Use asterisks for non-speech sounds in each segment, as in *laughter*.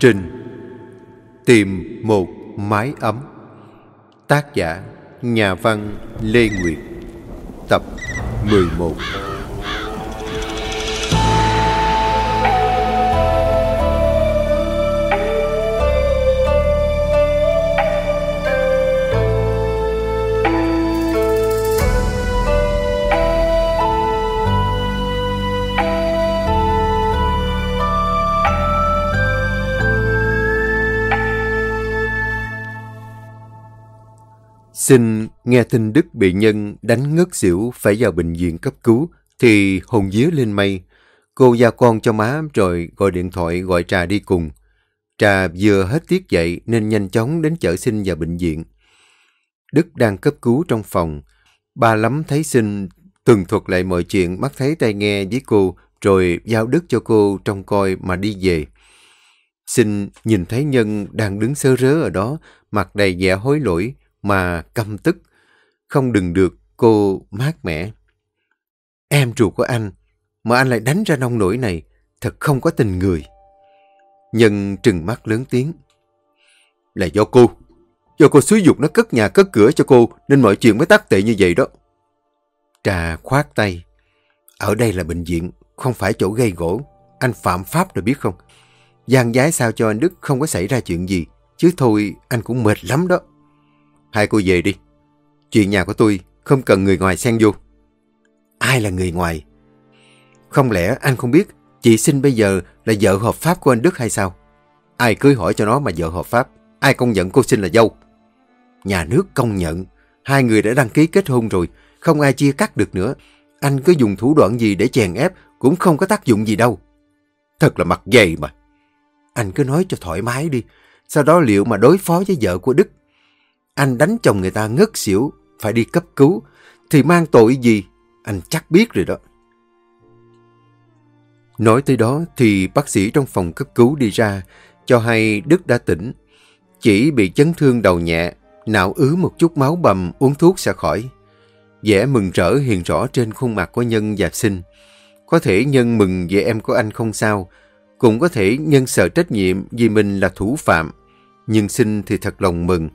Trình Tìm một mái ấm. Tác giả Nhà văn Lê Nguyệt. Tập 11 Sinh nghe tin Đức bị nhân đánh ngất xỉu phải vào bệnh viện cấp cứu thì hồn vía lên mây. Cô giao con cho má rồi gọi điện thoại gọi Trà đi cùng. Trà vừa hết tiết dậy nên nhanh chóng đến chở sinh vào bệnh viện. Đức đang cấp cứu trong phòng. Ba lắm thấy sinh tường thuật lại mọi chuyện mắt thấy tai nghe với cô rồi giao Đức cho cô trông coi mà đi về. Sinh nhìn thấy Nhân đang đứng sơ rớ ở đó, mặt đầy vẻ hối lỗi, mà căm tức. Không đừng được cô mát mẻ. Em ruột của anh, mà anh lại đánh ra nông nổi này, thật không có tình người. Nhân trừng mắt lớn tiếng. Là do cô. Do cô xúi dục nó cất nhà cất cửa cho cô nên mọi chuyện mới tắc tệ như vậy đó. Trà khoát tay. Ở đây là bệnh viện, không phải chỗ gây gỗ. Anh phạm pháp rồi biết không? Giang giái sao cho anh Đức không có xảy ra chuyện gì. Chứ thôi anh cũng mệt lắm đó. Hai cô về đi. Chuyện nhà của tôi không cần người ngoài xen vô. Ai là người ngoài? Không lẽ anh không biết chị sinh bây giờ là vợ hợp pháp của anh Đức hay sao? Ai cưới hỏi cho nó mà vợ hợp pháp? Ai công nhận cô sinh là dâu? Nhà nước công nhận. Hai người đã đăng ký kết hôn rồi. Không ai chia cắt được nữa. Anh cứ dùng thủ đoạn gì để chèn ép cũng không có tác dụng gì đâu. Thật là mặt dày mà. Anh cứ nói cho thoải mái đi. Sau đó liệu mà đối phó với vợ của Đức anh đánh chồng người ta ngất xỉu, phải đi cấp cứu, thì mang tội gì? Anh chắc biết rồi đó. Nói tới đó thì bác sĩ trong phòng cấp cứu đi ra, cho hay Đức đã tỉnh. Chỉ bị chấn thương đầu nhẹ, não ứ một chút máu bầm, uống thuốc sẽ khỏi. vẻ mừng rỡ hiện rõ trên khuôn mặt của Nhân và Sinh. Có thể Nhân mừng về em của anh không sao, cũng có thể Nhân sợ trách nhiệm vì mình là thủ phạm. Nhưng Sinh thì thật lòng mừng,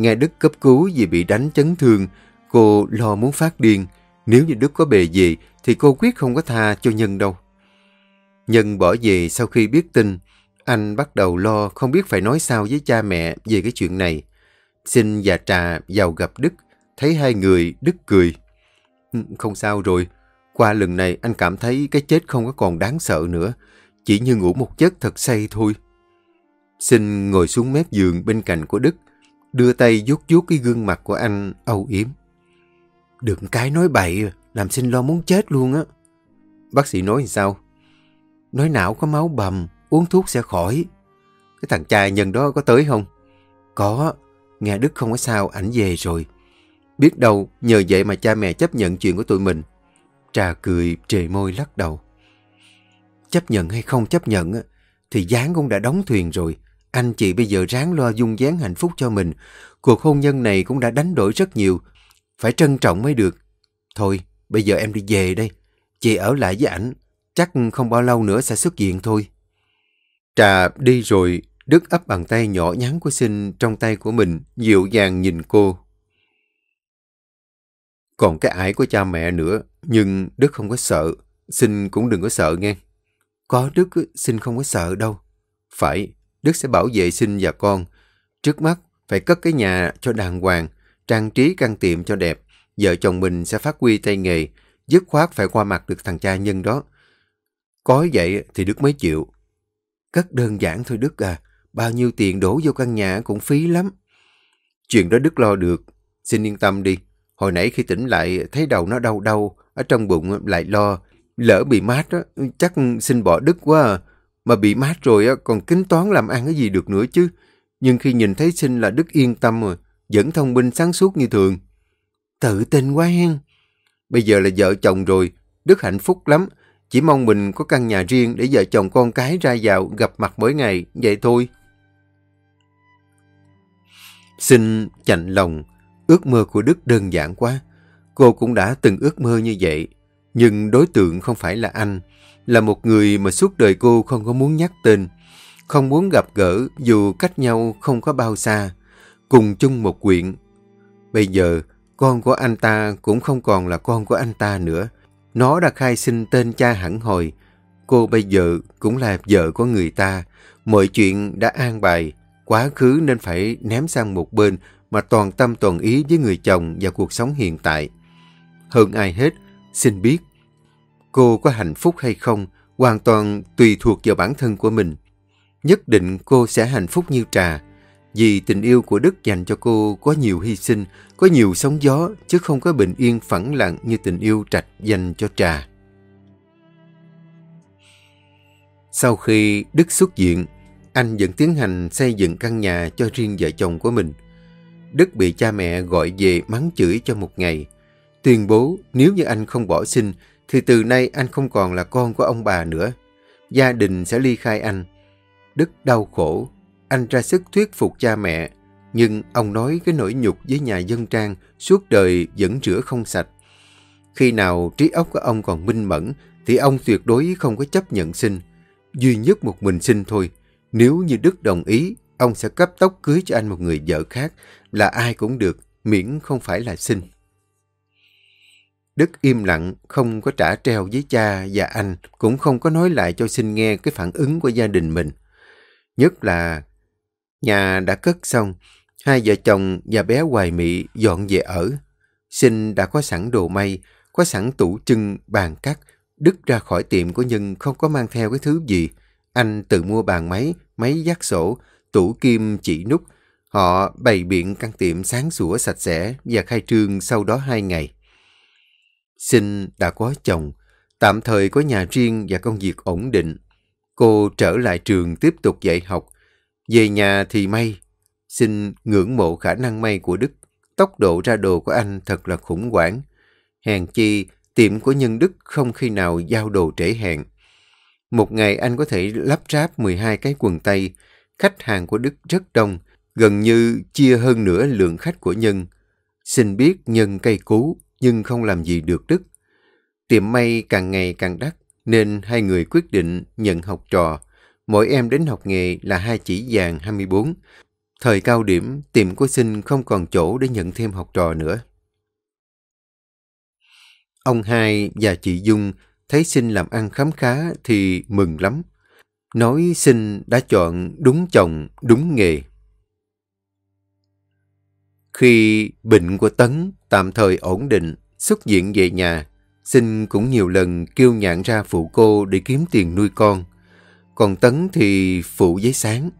Nghe Đức cấp cứu vì bị đánh chấn thương, cô lo muốn phát điên. Nếu như Đức có bề gì thì cô quyết không có tha cho Nhân đâu. Nhân bỏ về sau khi biết tin, anh bắt đầu lo không biết phải nói sao với cha mẹ về cái chuyện này. Xin và Trà vào gặp Đức, thấy hai người, Đức cười. Ừ, không sao rồi, qua lần này anh cảm thấy cái chết không có còn đáng sợ nữa, chỉ như ngủ một giấc thật say thôi. Xin ngồi xuống mép giường bên cạnh của Đức, đưa tay vuốt vuốt cái gương mặt của anh âu yếm. Đừng cái nói bậy, làm xin lo muốn chết luôn á. Bác sĩ nói sao? Nói não có máu bầm, uống thuốc sẽ khỏi. Cái thằng trai nhân đó có tới không? Có, nghe Đức không có sao, ảnh về rồi. Biết đâu, nhờ vậy mà cha mẹ chấp nhận chuyện của tụi mình. Trà cười, trề môi lắc đầu. Chấp nhận hay không chấp nhận, thì gián cũng đã đóng thuyền rồi. Anh chị bây giờ ráng lo dung dáng hạnh phúc cho mình. Cuộc hôn nhân này cũng đã đánh đổi rất nhiều. Phải trân trọng mới được. Thôi, bây giờ em đi về đây. Chị ở lại với ảnh. Chắc không bao lâu nữa sẽ xuất hiện thôi. Trà đi rồi, Đức ấp bàn tay nhỏ nhắn của Sinh trong tay của mình, dịu dàng nhìn cô. Còn cái ải của cha mẹ nữa, nhưng Đức không có sợ. Sinh cũng đừng có sợ nghe. Có Đức, Sinh không có sợ đâu. Phải, Đức sẽ bảo vệ sinh và con. Trước mắt, phải cất cái nhà cho đàng hoàng, trang trí căn tiệm cho đẹp. Vợ chồng mình sẽ phát huy tay nghề, dứt khoát phải qua mặt được thằng cha nhân đó. Có vậy thì Đức mới chịu. Cất đơn giản thôi Đức à, bao nhiêu tiền đổ vô căn nhà cũng phí lắm. Chuyện đó Đức lo được, xin yên tâm đi. Hồi nãy khi tỉnh lại thấy đầu nó đau đau, ở trong bụng lại lo. Lỡ bị mát đó, chắc xin bỏ Đức quá à. Mà bị mát rồi còn kính toán làm ăn cái gì được nữa chứ. Nhưng khi nhìn thấy sinh là Đức yên tâm rồi, vẫn thông minh sáng suốt như thường. Tự tin quá hen. Bây giờ là vợ chồng rồi, Đức hạnh phúc lắm. Chỉ mong mình có căn nhà riêng để vợ chồng con cái ra vào gặp mặt mỗi ngày, vậy thôi. Xin chạnh lòng, ước mơ của Đức đơn giản quá. Cô cũng đã từng ước mơ như vậy, nhưng đối tượng không phải là anh, là một người mà suốt đời cô không có muốn nhắc tên. không muốn gặp gỡ dù cách nhau không có bao xa, cùng chung một quyện. Bây giờ, con của anh ta cũng không còn là con của anh ta nữa. Nó đã khai sinh tên cha hẳn hồi. Cô bây giờ cũng là vợ của người ta. Mọi chuyện đã an bài. Quá khứ nên phải ném sang một bên mà toàn tâm toàn ý với người chồng và cuộc sống hiện tại. Hơn ai hết, xin biết, cô có hạnh phúc hay không hoàn toàn tùy thuộc vào bản thân của mình. Nhất định cô sẽ hạnh phúc như trà, vì tình yêu của Đức dành cho cô có nhiều hy sinh, có nhiều sóng gió, chứ không có bình yên phẳng lặng như tình yêu trạch dành cho trà. Sau khi Đức xuất viện, anh vẫn tiến hành xây dựng căn nhà cho riêng vợ chồng của mình. Đức bị cha mẹ gọi về mắng chửi cho một ngày. Tuyên bố nếu như anh không bỏ sinh, thì từ nay anh không còn là con của ông bà nữa. Gia đình sẽ ly khai anh. Đức đau khổ, anh ra sức thuyết phục cha mẹ, nhưng ông nói cái nỗi nhục với nhà dân trang suốt đời vẫn rửa không sạch. Khi nào trí óc của ông còn minh mẫn, thì ông tuyệt đối không có chấp nhận sinh. Duy nhất một mình sinh thôi. Nếu như Đức đồng ý, ông sẽ cấp tốc cưới cho anh một người vợ khác, là ai cũng được, miễn không phải là sinh. Đức im lặng, không có trả treo với cha và anh, cũng không có nói lại cho sinh nghe cái phản ứng của gia đình mình. Nhất là nhà đã cất xong, hai vợ chồng và bé Hoài Mị dọn về ở. Sinh đã có sẵn đồ may, có sẵn tủ trưng, bàn cắt. Đức ra khỏi tiệm của Nhân không có mang theo cái thứ gì. Anh tự mua bàn máy, máy giác sổ, tủ kim chỉ nút. Họ bày biện căn tiệm sáng sủa sạch sẽ và khai trương sau đó hai ngày. Sinh đã có chồng, tạm thời có nhà riêng và công việc ổn định. Cô trở lại trường tiếp tục dạy học. Về nhà thì may. Xin ngưỡng mộ khả năng may của Đức. Tốc độ ra đồ của anh thật là khủng hoảng. Hèn chi, tiệm của Nhân Đức không khi nào giao đồ trễ hẹn. Một ngày anh có thể lắp ráp 12 cái quần tây. Khách hàng của Đức rất đông, gần như chia hơn nửa lượng khách của Nhân. Xin biết Nhân cây cú, nhưng không làm gì được Đức. Tiệm may càng ngày càng đắt, nên hai người quyết định nhận học trò. Mỗi em đến học nghề là hai chỉ vàng 24. Thời cao điểm, tiệm của sinh không còn chỗ để nhận thêm học trò nữa. Ông hai và chị Dung thấy sinh làm ăn khám khá thì mừng lắm. Nói sinh đã chọn đúng chồng, đúng nghề. Khi bệnh của Tấn tạm thời ổn định, xuất viện về nhà, Sinh cũng nhiều lần kêu nhạn ra phụ cô để kiếm tiền nuôi con. Còn Tấn thì phụ giấy sáng.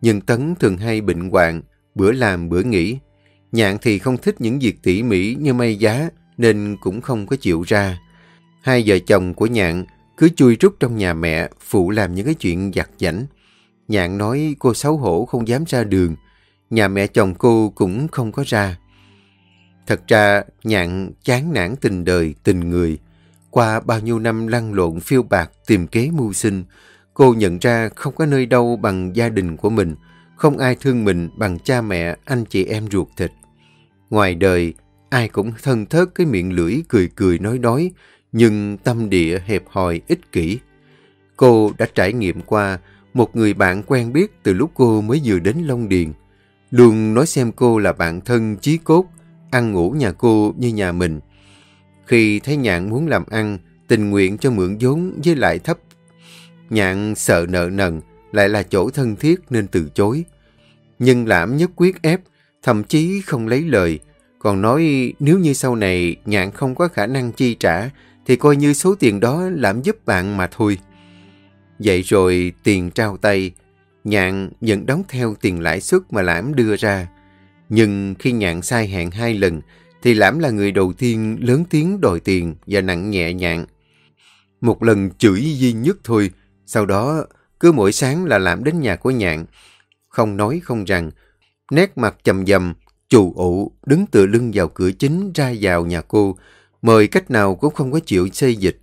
Nhưng Tấn thường hay bệnh hoạn, bữa làm bữa nghỉ. Nhạn thì không thích những việc tỉ mỉ như may giá nên cũng không có chịu ra. Hai vợ chồng của Nhạn cứ chui rút trong nhà mẹ phụ làm những cái chuyện giặt giảnh. Nhạn nói cô xấu hổ không dám ra đường. Nhà mẹ chồng cô cũng không có ra. Thật ra, nhạn chán nản tình đời, tình người. Qua bao nhiêu năm lăn lộn phiêu bạc tìm kế mưu sinh, cô nhận ra không có nơi đâu bằng gia đình của mình, không ai thương mình bằng cha mẹ, anh chị em ruột thịt. Ngoài đời, ai cũng thân thớt cái miệng lưỡi cười cười nói nói, nhưng tâm địa hẹp hòi, ích kỷ. Cô đã trải nghiệm qua một người bạn quen biết từ lúc cô mới vừa đến Long Điền. Luôn nói xem cô là bạn thân chí cốt, ăn ngủ nhà cô như nhà mình. Khi thấy Nhạn muốn làm ăn, tình nguyện cho mượn vốn với lại thấp. Nhạn sợ nợ nần, lại là chỗ thân thiết nên từ chối. Nhưng lãm nhất quyết ép, thậm chí không lấy lời. Còn nói nếu như sau này Nhạn không có khả năng chi trả, thì coi như số tiền đó lãm giúp bạn mà thôi. Vậy rồi tiền trao tay, Nhạn vẫn đóng theo tiền lãi suất mà lãm đưa ra. Nhưng khi nhạn sai hẹn hai lần, thì Lãm là người đầu tiên lớn tiếng đòi tiền và nặng nhẹ nhạn. Một lần chửi duy nhất thôi, sau đó cứ mỗi sáng là Lãm đến nhà của nhạn. Không nói không rằng, nét mặt chầm dầm, chù ụ, đứng tựa lưng vào cửa chính ra vào nhà cô, mời cách nào cũng không có chịu xây dịch.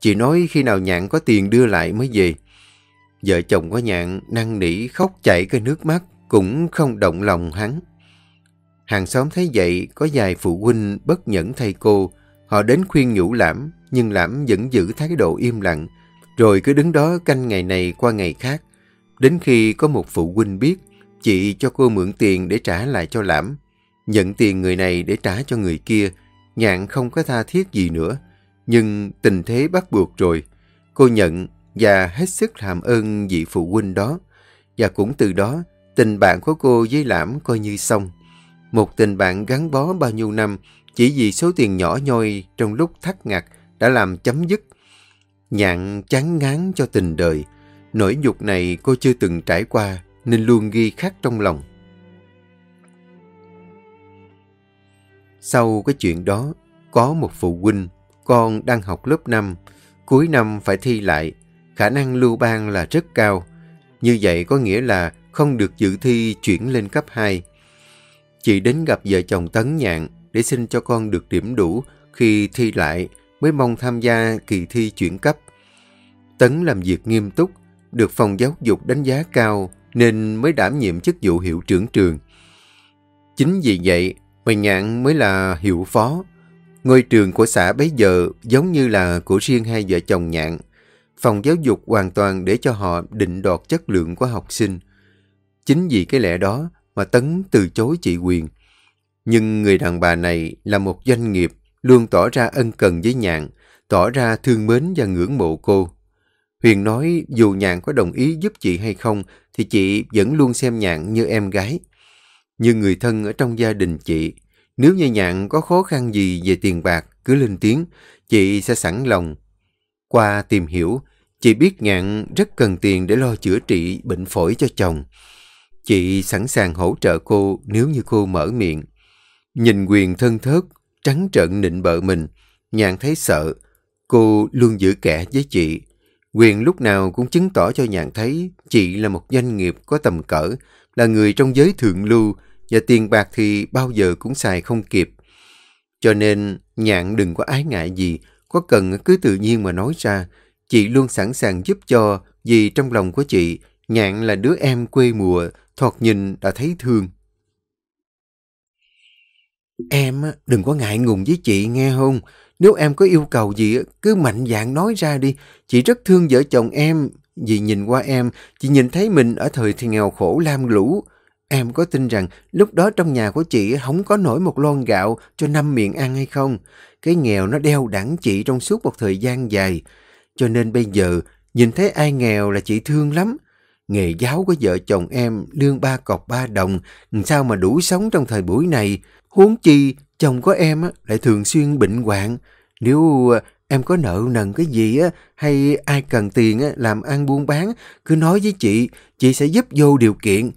Chỉ nói khi nào nhạn có tiền đưa lại mới về. Vợ chồng của nhạn năn nỉ khóc chảy cái nước mắt, cũng không động lòng hắn. Hàng xóm thấy vậy, có vài phụ huynh bất nhẫn thay cô. Họ đến khuyên nhủ Lãm, nhưng Lãm vẫn giữ thái độ im lặng, rồi cứ đứng đó canh ngày này qua ngày khác. Đến khi có một phụ huynh biết, chị cho cô mượn tiền để trả lại cho Lãm. Nhận tiền người này để trả cho người kia, nhạn không có tha thiết gì nữa. Nhưng tình thế bắt buộc rồi. Cô nhận và hết sức làm ơn vị phụ huynh đó. Và cũng từ đó, tình bạn của cô với Lãm coi như xong. Một tình bạn gắn bó bao nhiêu năm chỉ vì số tiền nhỏ nhoi trong lúc thắt ngặt đã làm chấm dứt. Nhạn chán ngán cho tình đời. Nỗi nhục này cô chưa từng trải qua nên luôn ghi khắc trong lòng. Sau cái chuyện đó, có một phụ huynh, con đang học lớp 5, cuối năm phải thi lại, khả năng lưu ban là rất cao. Như vậy có nghĩa là không được dự thi chuyển lên cấp 2. Chị đến gặp vợ chồng Tấn Nhạn để xin cho con được điểm đủ khi thi lại mới mong tham gia kỳ thi chuyển cấp. Tấn làm việc nghiêm túc, được phòng giáo dục đánh giá cao nên mới đảm nhiệm chức vụ hiệu trưởng trường. Chính vì vậy mà Nhạn mới là hiệu phó. Ngôi trường của xã bấy giờ giống như là của riêng hai vợ chồng Nhạn. Phòng giáo dục hoàn toàn để cho họ định đoạt chất lượng của học sinh. Chính vì cái lẽ đó mà Tấn từ chối chị Quyền. Nhưng người đàn bà này là một doanh nghiệp luôn tỏ ra ân cần với Nhạn, tỏ ra thương mến và ngưỡng mộ cô. Huyền nói dù Nhạn có đồng ý giúp chị hay không thì chị vẫn luôn xem Nhạn như em gái. Như người thân ở trong gia đình chị, nếu như Nhạn có khó khăn gì về tiền bạc cứ lên tiếng, chị sẽ sẵn lòng. Qua tìm hiểu, chị biết Nhạn rất cần tiền để lo chữa trị bệnh phổi cho chồng. Chị sẵn sàng hỗ trợ cô nếu như cô mở miệng. Nhìn quyền thân thớt, trắng trợn nịnh bợ mình, Nhạn thấy sợ. Cô luôn giữ kẻ với chị. Quyền lúc nào cũng chứng tỏ cho Nhạn thấy chị là một doanh nghiệp có tầm cỡ, là người trong giới thượng lưu và tiền bạc thì bao giờ cũng xài không kịp. Cho nên Nhạn đừng có ái ngại gì, có cần cứ tự nhiên mà nói ra. Chị luôn sẵn sàng giúp cho vì trong lòng của chị, Nhạn là đứa em quê mùa, thoạt nhìn đã thấy thương. Em đừng có ngại ngùng với chị nghe không? Nếu em có yêu cầu gì cứ mạnh dạn nói ra đi. Chị rất thương vợ chồng em. Vì nhìn qua em, chị nhìn thấy mình ở thời thì nghèo khổ lam lũ. Em có tin rằng lúc đó trong nhà của chị không có nổi một lon gạo cho năm miệng ăn hay không? Cái nghèo nó đeo đẳng chị trong suốt một thời gian dài. Cho nên bây giờ, nhìn thấy ai nghèo là chị thương lắm. Nghề giáo của vợ chồng em lương ba cọc ba đồng, sao mà đủ sống trong thời buổi này? Huống chi, chồng của em lại thường xuyên bệnh hoạn. Nếu ờ, em có nợ nần cái gì á, hay ai cần tiền á, làm ăn buôn bán, cứ nói với chị, chị sẽ giúp vô điều kiện.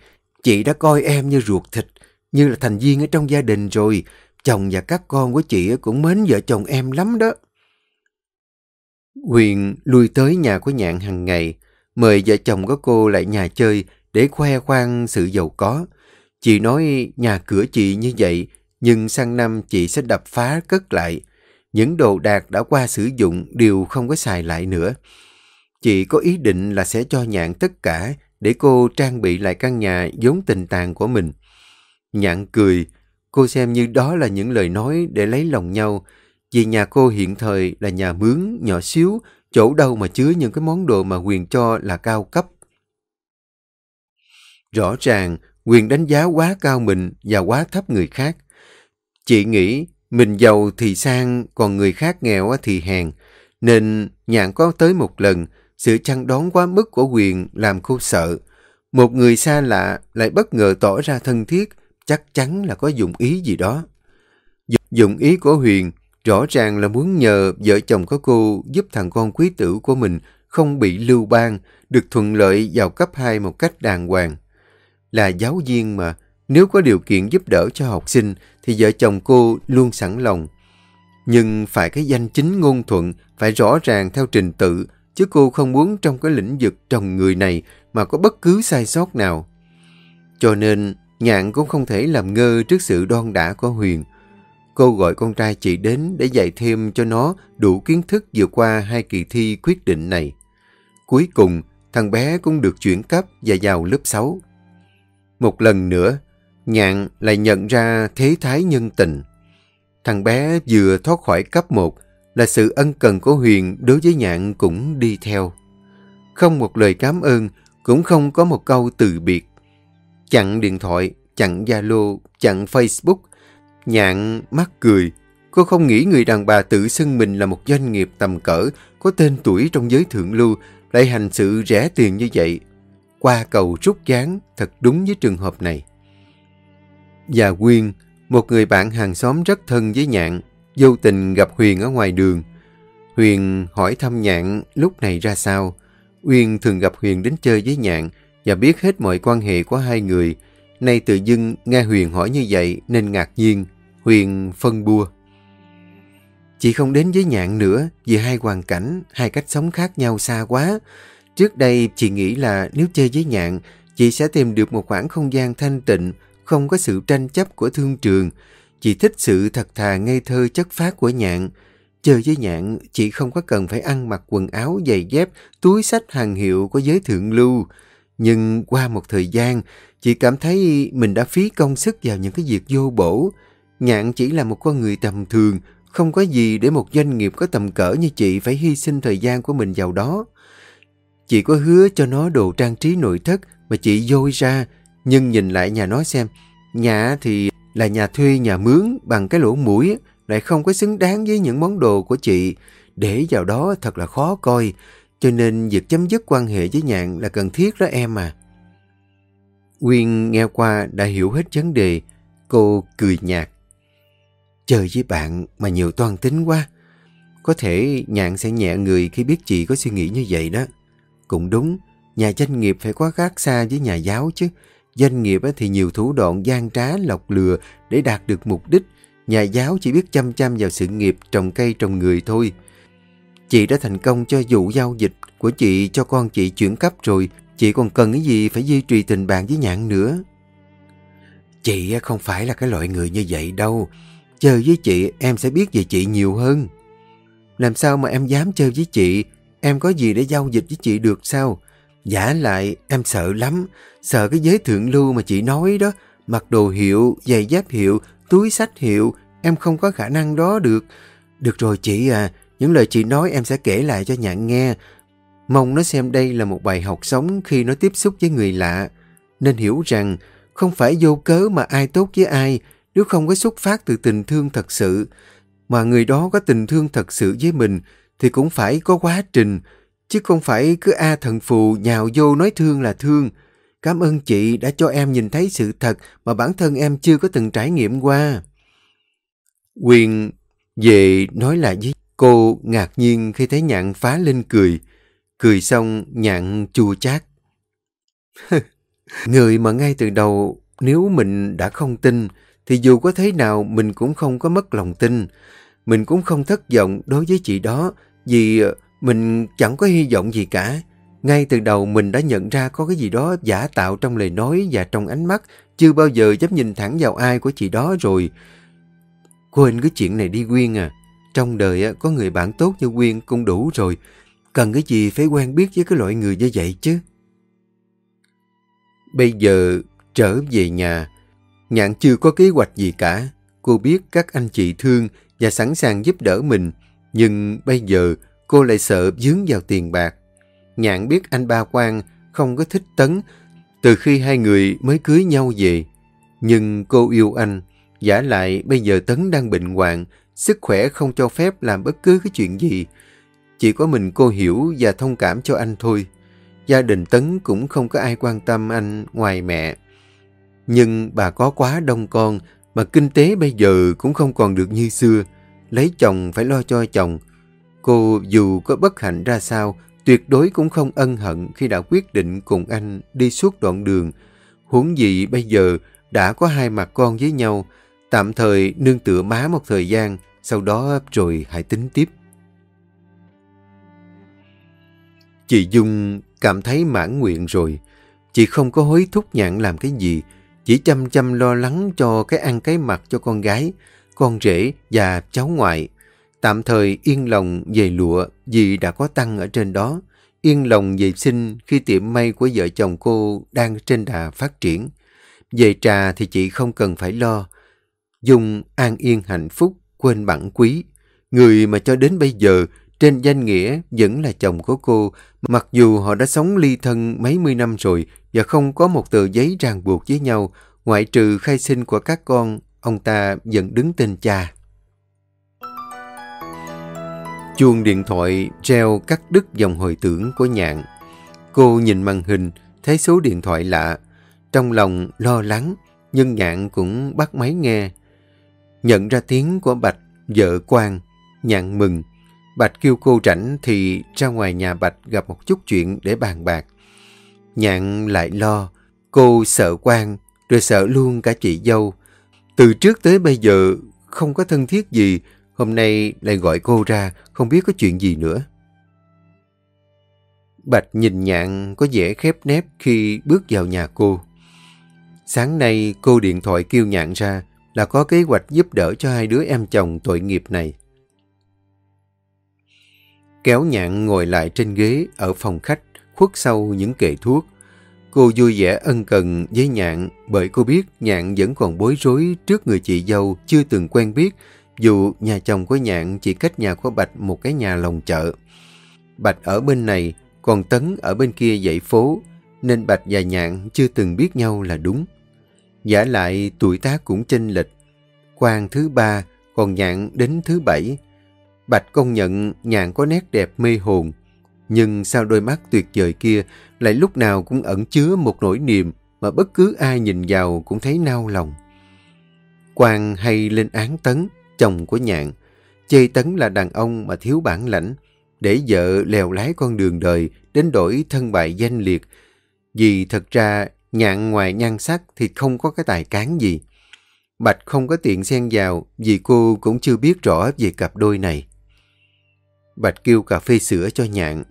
Chị đã coi em như ruột thịt, như là thành viên ở trong gia đình rồi. Chồng và các con của chị cũng mến vợ chồng em lắm đó. Huyền lui tới nhà của Nhạn hàng ngày, mời vợ chồng của cô lại nhà chơi để khoe khoang sự giàu có. Chị nói nhà cửa chị như vậy, nhưng sang năm chị sẽ đập phá cất lại. Những đồ đạc đã qua sử dụng đều không có xài lại nữa. Chị có ý định là sẽ cho Nhạn tất cả để cô trang bị lại căn nhà vốn tình tàn của mình. Nhạn cười, cô xem như đó là những lời nói để lấy lòng nhau, vì nhà cô hiện thời là nhà mướn, nhỏ xíu, chỗ đâu mà chứa những cái món đồ mà Quyền cho là cao cấp. Rõ ràng, Quyền đánh giá quá cao mình và quá thấp người khác. Chị nghĩ mình giàu thì sang, còn người khác nghèo thì hèn. Nên nhạn có tới một lần, sự chăn đón quá mức của Quyền làm cô sợ. Một người xa lạ lại bất ngờ tỏ ra thân thiết, chắc chắn là có dụng ý gì đó. Dụng ý của Huyền rõ ràng là muốn nhờ vợ chồng có cô giúp thằng con quý tử của mình không bị lưu ban, được thuận lợi vào cấp 2 một cách đàng hoàng. Là giáo viên mà, nếu có điều kiện giúp đỡ cho học sinh thì vợ chồng cô luôn sẵn lòng. Nhưng phải cái danh chính ngôn thuận, phải rõ ràng theo trình tự, chứ cô không muốn trong cái lĩnh vực trồng người này mà có bất cứ sai sót nào. Cho nên, Nhạn cũng không thể làm ngơ trước sự đoan đã của Huyền. Cô gọi con trai chị đến để dạy thêm cho nó đủ kiến thức vượt qua hai kỳ thi quyết định này. Cuối cùng, thằng bé cũng được chuyển cấp và vào lớp 6. Một lần nữa, Nhạn lại nhận ra thế thái nhân tình. Thằng bé vừa thoát khỏi cấp 1 là sự ân cần của Huyền đối với Nhạn cũng đi theo. Không một lời cảm ơn, cũng không có một câu từ biệt. Chặn điện thoại, chặn Zalo, chặn Facebook, nhạn mắt cười. Cô không nghĩ người đàn bà tự xưng mình là một doanh nghiệp tầm cỡ, có tên tuổi trong giới thượng lưu, lại hành sự rẻ tiền như vậy. Qua cầu rút gián, thật đúng với trường hợp này. Và Quyên, một người bạn hàng xóm rất thân với Nhạn, vô tình gặp Huyền ở ngoài đường. Huyền hỏi thăm Nhạn lúc này ra sao. Uyên thường gặp Huyền đến chơi với Nhạn và biết hết mọi quan hệ của hai người. Nay tự dưng nghe Huyền hỏi như vậy nên ngạc nhiên. Huyền phân bua. Chị không đến với Nhạn nữa vì hai hoàn cảnh, hai cách sống khác nhau xa quá. Trước đây chị nghĩ là nếu chơi với Nhạn, chị sẽ tìm được một khoảng không gian thanh tịnh, không có sự tranh chấp của thương trường. Chị thích sự thật thà ngây thơ chất phát của Nhạn. Chơi với Nhạn, chị không có cần phải ăn mặc quần áo, giày dép, túi sách hàng hiệu của giới thượng lưu. Nhưng qua một thời gian, chị cảm thấy mình đã phí công sức vào những cái việc vô bổ. Nhạn chỉ là một con người tầm thường, không có gì để một doanh nghiệp có tầm cỡ như chị phải hy sinh thời gian của mình vào đó. Chị có hứa cho nó đồ trang trí nội thất mà chị dôi ra, nhưng nhìn lại nhà nó xem, nhà thì là nhà thuê nhà mướn bằng cái lỗ mũi, lại không có xứng đáng với những món đồ của chị. Để vào đó thật là khó coi, cho nên việc chấm dứt quan hệ với Nhạn là cần thiết đó em à. Quyên nghe qua đã hiểu hết vấn đề, cô cười nhạt. Chơi với bạn mà nhiều toan tính quá. Có thể Nhạn sẽ nhẹ người khi biết chị có suy nghĩ như vậy đó. Cũng đúng, nhà doanh nghiệp phải quá khác xa với nhà giáo chứ. Doanh nghiệp thì nhiều thủ đoạn gian trá, lọc lừa để đạt được mục đích. Nhà giáo chỉ biết chăm chăm vào sự nghiệp trồng cây trồng người thôi. Chị đã thành công cho vụ giao dịch của chị cho con chị chuyển cấp rồi. Chị còn cần cái gì phải duy trì tình bạn với nhạn nữa. Chị không phải là cái loại người như vậy đâu. Chơi với chị, em sẽ biết về chị nhiều hơn. Làm sao mà em dám chơi với chị? Em có gì để giao dịch với chị được sao? Giả lại em sợ lắm. Sợ cái giới thượng lưu mà chị nói đó. Mặc đồ hiệu, giày dép hiệu, túi sách hiệu. Em không có khả năng đó được. Được rồi chị à. Những lời chị nói em sẽ kể lại cho nhạn nghe. Mong nó xem đây là một bài học sống khi nó tiếp xúc với người lạ. Nên hiểu rằng không phải vô cớ mà ai tốt với ai nếu không có xuất phát từ tình thương thật sự. Mà người đó có tình thương thật sự với mình thì cũng phải có quá trình, chứ không phải cứ A thần phù nhào vô nói thương là thương. Cảm ơn chị đã cho em nhìn thấy sự thật mà bản thân em chưa có từng trải nghiệm qua. Quyền về nói lại với cô ngạc nhiên khi thấy nhạn phá lên cười. Cười xong, nhạn chua chát. *laughs* Người mà ngay từ đầu, nếu mình đã không tin, thì dù có thế nào, mình cũng không có mất lòng tin. Mình cũng không thất vọng đối với chị đó vì ờ, mình chẳng có hy vọng gì cả. Ngay từ đầu mình đã nhận ra có cái gì đó giả tạo trong lời nói và trong ánh mắt, chưa bao giờ dám nhìn thẳng vào ai của chị đó rồi. Quên cái chuyện này đi Quyên à. Trong đời có người bạn tốt như Quyên cũng đủ rồi. Cần cái gì phải quen biết với cái loại người như vậy chứ. Bây giờ trở về nhà, Nhạn chưa có kế hoạch gì cả. Cô biết các anh chị thương và sẵn sàng giúp đỡ mình. Nhưng bây giờ cô lại sợ dướng vào tiền bạc. Nhạn biết anh Ba Quang không có thích Tấn từ khi hai người mới cưới nhau về. Nhưng cô yêu anh. Giả lại bây giờ Tấn đang bệnh hoạn, sức khỏe không cho phép làm bất cứ cái chuyện gì. Chỉ có mình cô hiểu và thông cảm cho anh thôi. Gia đình Tấn cũng không có ai quan tâm anh ngoài mẹ. Nhưng bà có quá đông con, mà kinh tế bây giờ cũng không còn được như xưa. Lấy chồng phải lo cho chồng. Cô dù có bất hạnh ra sao, tuyệt đối cũng không ân hận khi đã quyết định cùng anh đi suốt đoạn đường. Huống gì bây giờ đã có hai mặt con với nhau, tạm thời nương tựa má một thời gian, sau đó rồi hãy tính tiếp. Chị Dung cảm thấy mãn nguyện rồi. Chị không có hối thúc nhạn làm cái gì, chỉ chăm chăm lo lắng cho cái ăn cái mặc cho con gái, con rể và cháu ngoại. Tạm thời yên lòng về lụa vì đã có tăng ở trên đó. Yên lòng về sinh khi tiệm may của vợ chồng cô đang trên đà phát triển. Về trà thì chị không cần phải lo. Dung an yên hạnh phúc, quên bản quý. Người mà cho đến bây giờ trên danh nghĩa vẫn là chồng của cô, mặc dù họ đã sống ly thân mấy mươi năm rồi và không có một tờ giấy ràng buộc với nhau, ngoại trừ khai sinh của các con, ông ta vẫn đứng tên cha. Chuông điện thoại treo cắt đứt dòng hồi tưởng của nhạn. Cô nhìn màn hình, thấy số điện thoại lạ. Trong lòng lo lắng, nhưng nhạn cũng bắt máy nghe. Nhận ra tiếng của Bạch, vợ Quang, nhạn mừng. Bạch kêu cô rảnh thì ra ngoài nhà Bạch gặp một chút chuyện để bàn bạc. Nhạn lại lo, cô sợ Quang, rồi sợ luôn cả chị dâu. Từ trước tới bây giờ không có thân thiết gì, hôm nay lại gọi cô ra, không biết có chuyện gì nữa. Bạch nhìn nhạn có vẻ khép nép khi bước vào nhà cô. Sáng nay cô điện thoại kêu nhạn ra là có kế hoạch giúp đỡ cho hai đứa em chồng tội nghiệp này. Kéo nhạn ngồi lại trên ghế ở phòng khách, khuất sau những kệ thuốc. Cô vui vẻ ân cần với nhạn bởi cô biết nhạn vẫn còn bối rối trước người chị dâu chưa từng quen biết dù nhà chồng của nhạn chỉ cách nhà của Bạch một cái nhà lồng chợ. Bạch ở bên này, còn Tấn ở bên kia dãy phố, nên Bạch và nhạn chưa từng biết nhau là đúng. Giả lại tuổi tác cũng chênh lệch. Quang thứ ba, còn nhạn đến thứ bảy. Bạch công nhận nhạn có nét đẹp mê hồn, nhưng sau đôi mắt tuyệt vời kia lại lúc nào cũng ẩn chứa một nỗi niềm mà bất cứ ai nhìn vào cũng thấy nao lòng. Quang hay lên án Tấn, chồng của Nhạn, chê Tấn là đàn ông mà thiếu bản lãnh, để vợ lèo lái con đường đời đến đổi thân bại danh liệt. Vì thật ra Nhạn ngoài nhan sắc thì không có cái tài cán gì. Bạch không có tiện xen vào vì cô cũng chưa biết rõ về cặp đôi này. Bạch kêu cà phê sữa cho Nhạn.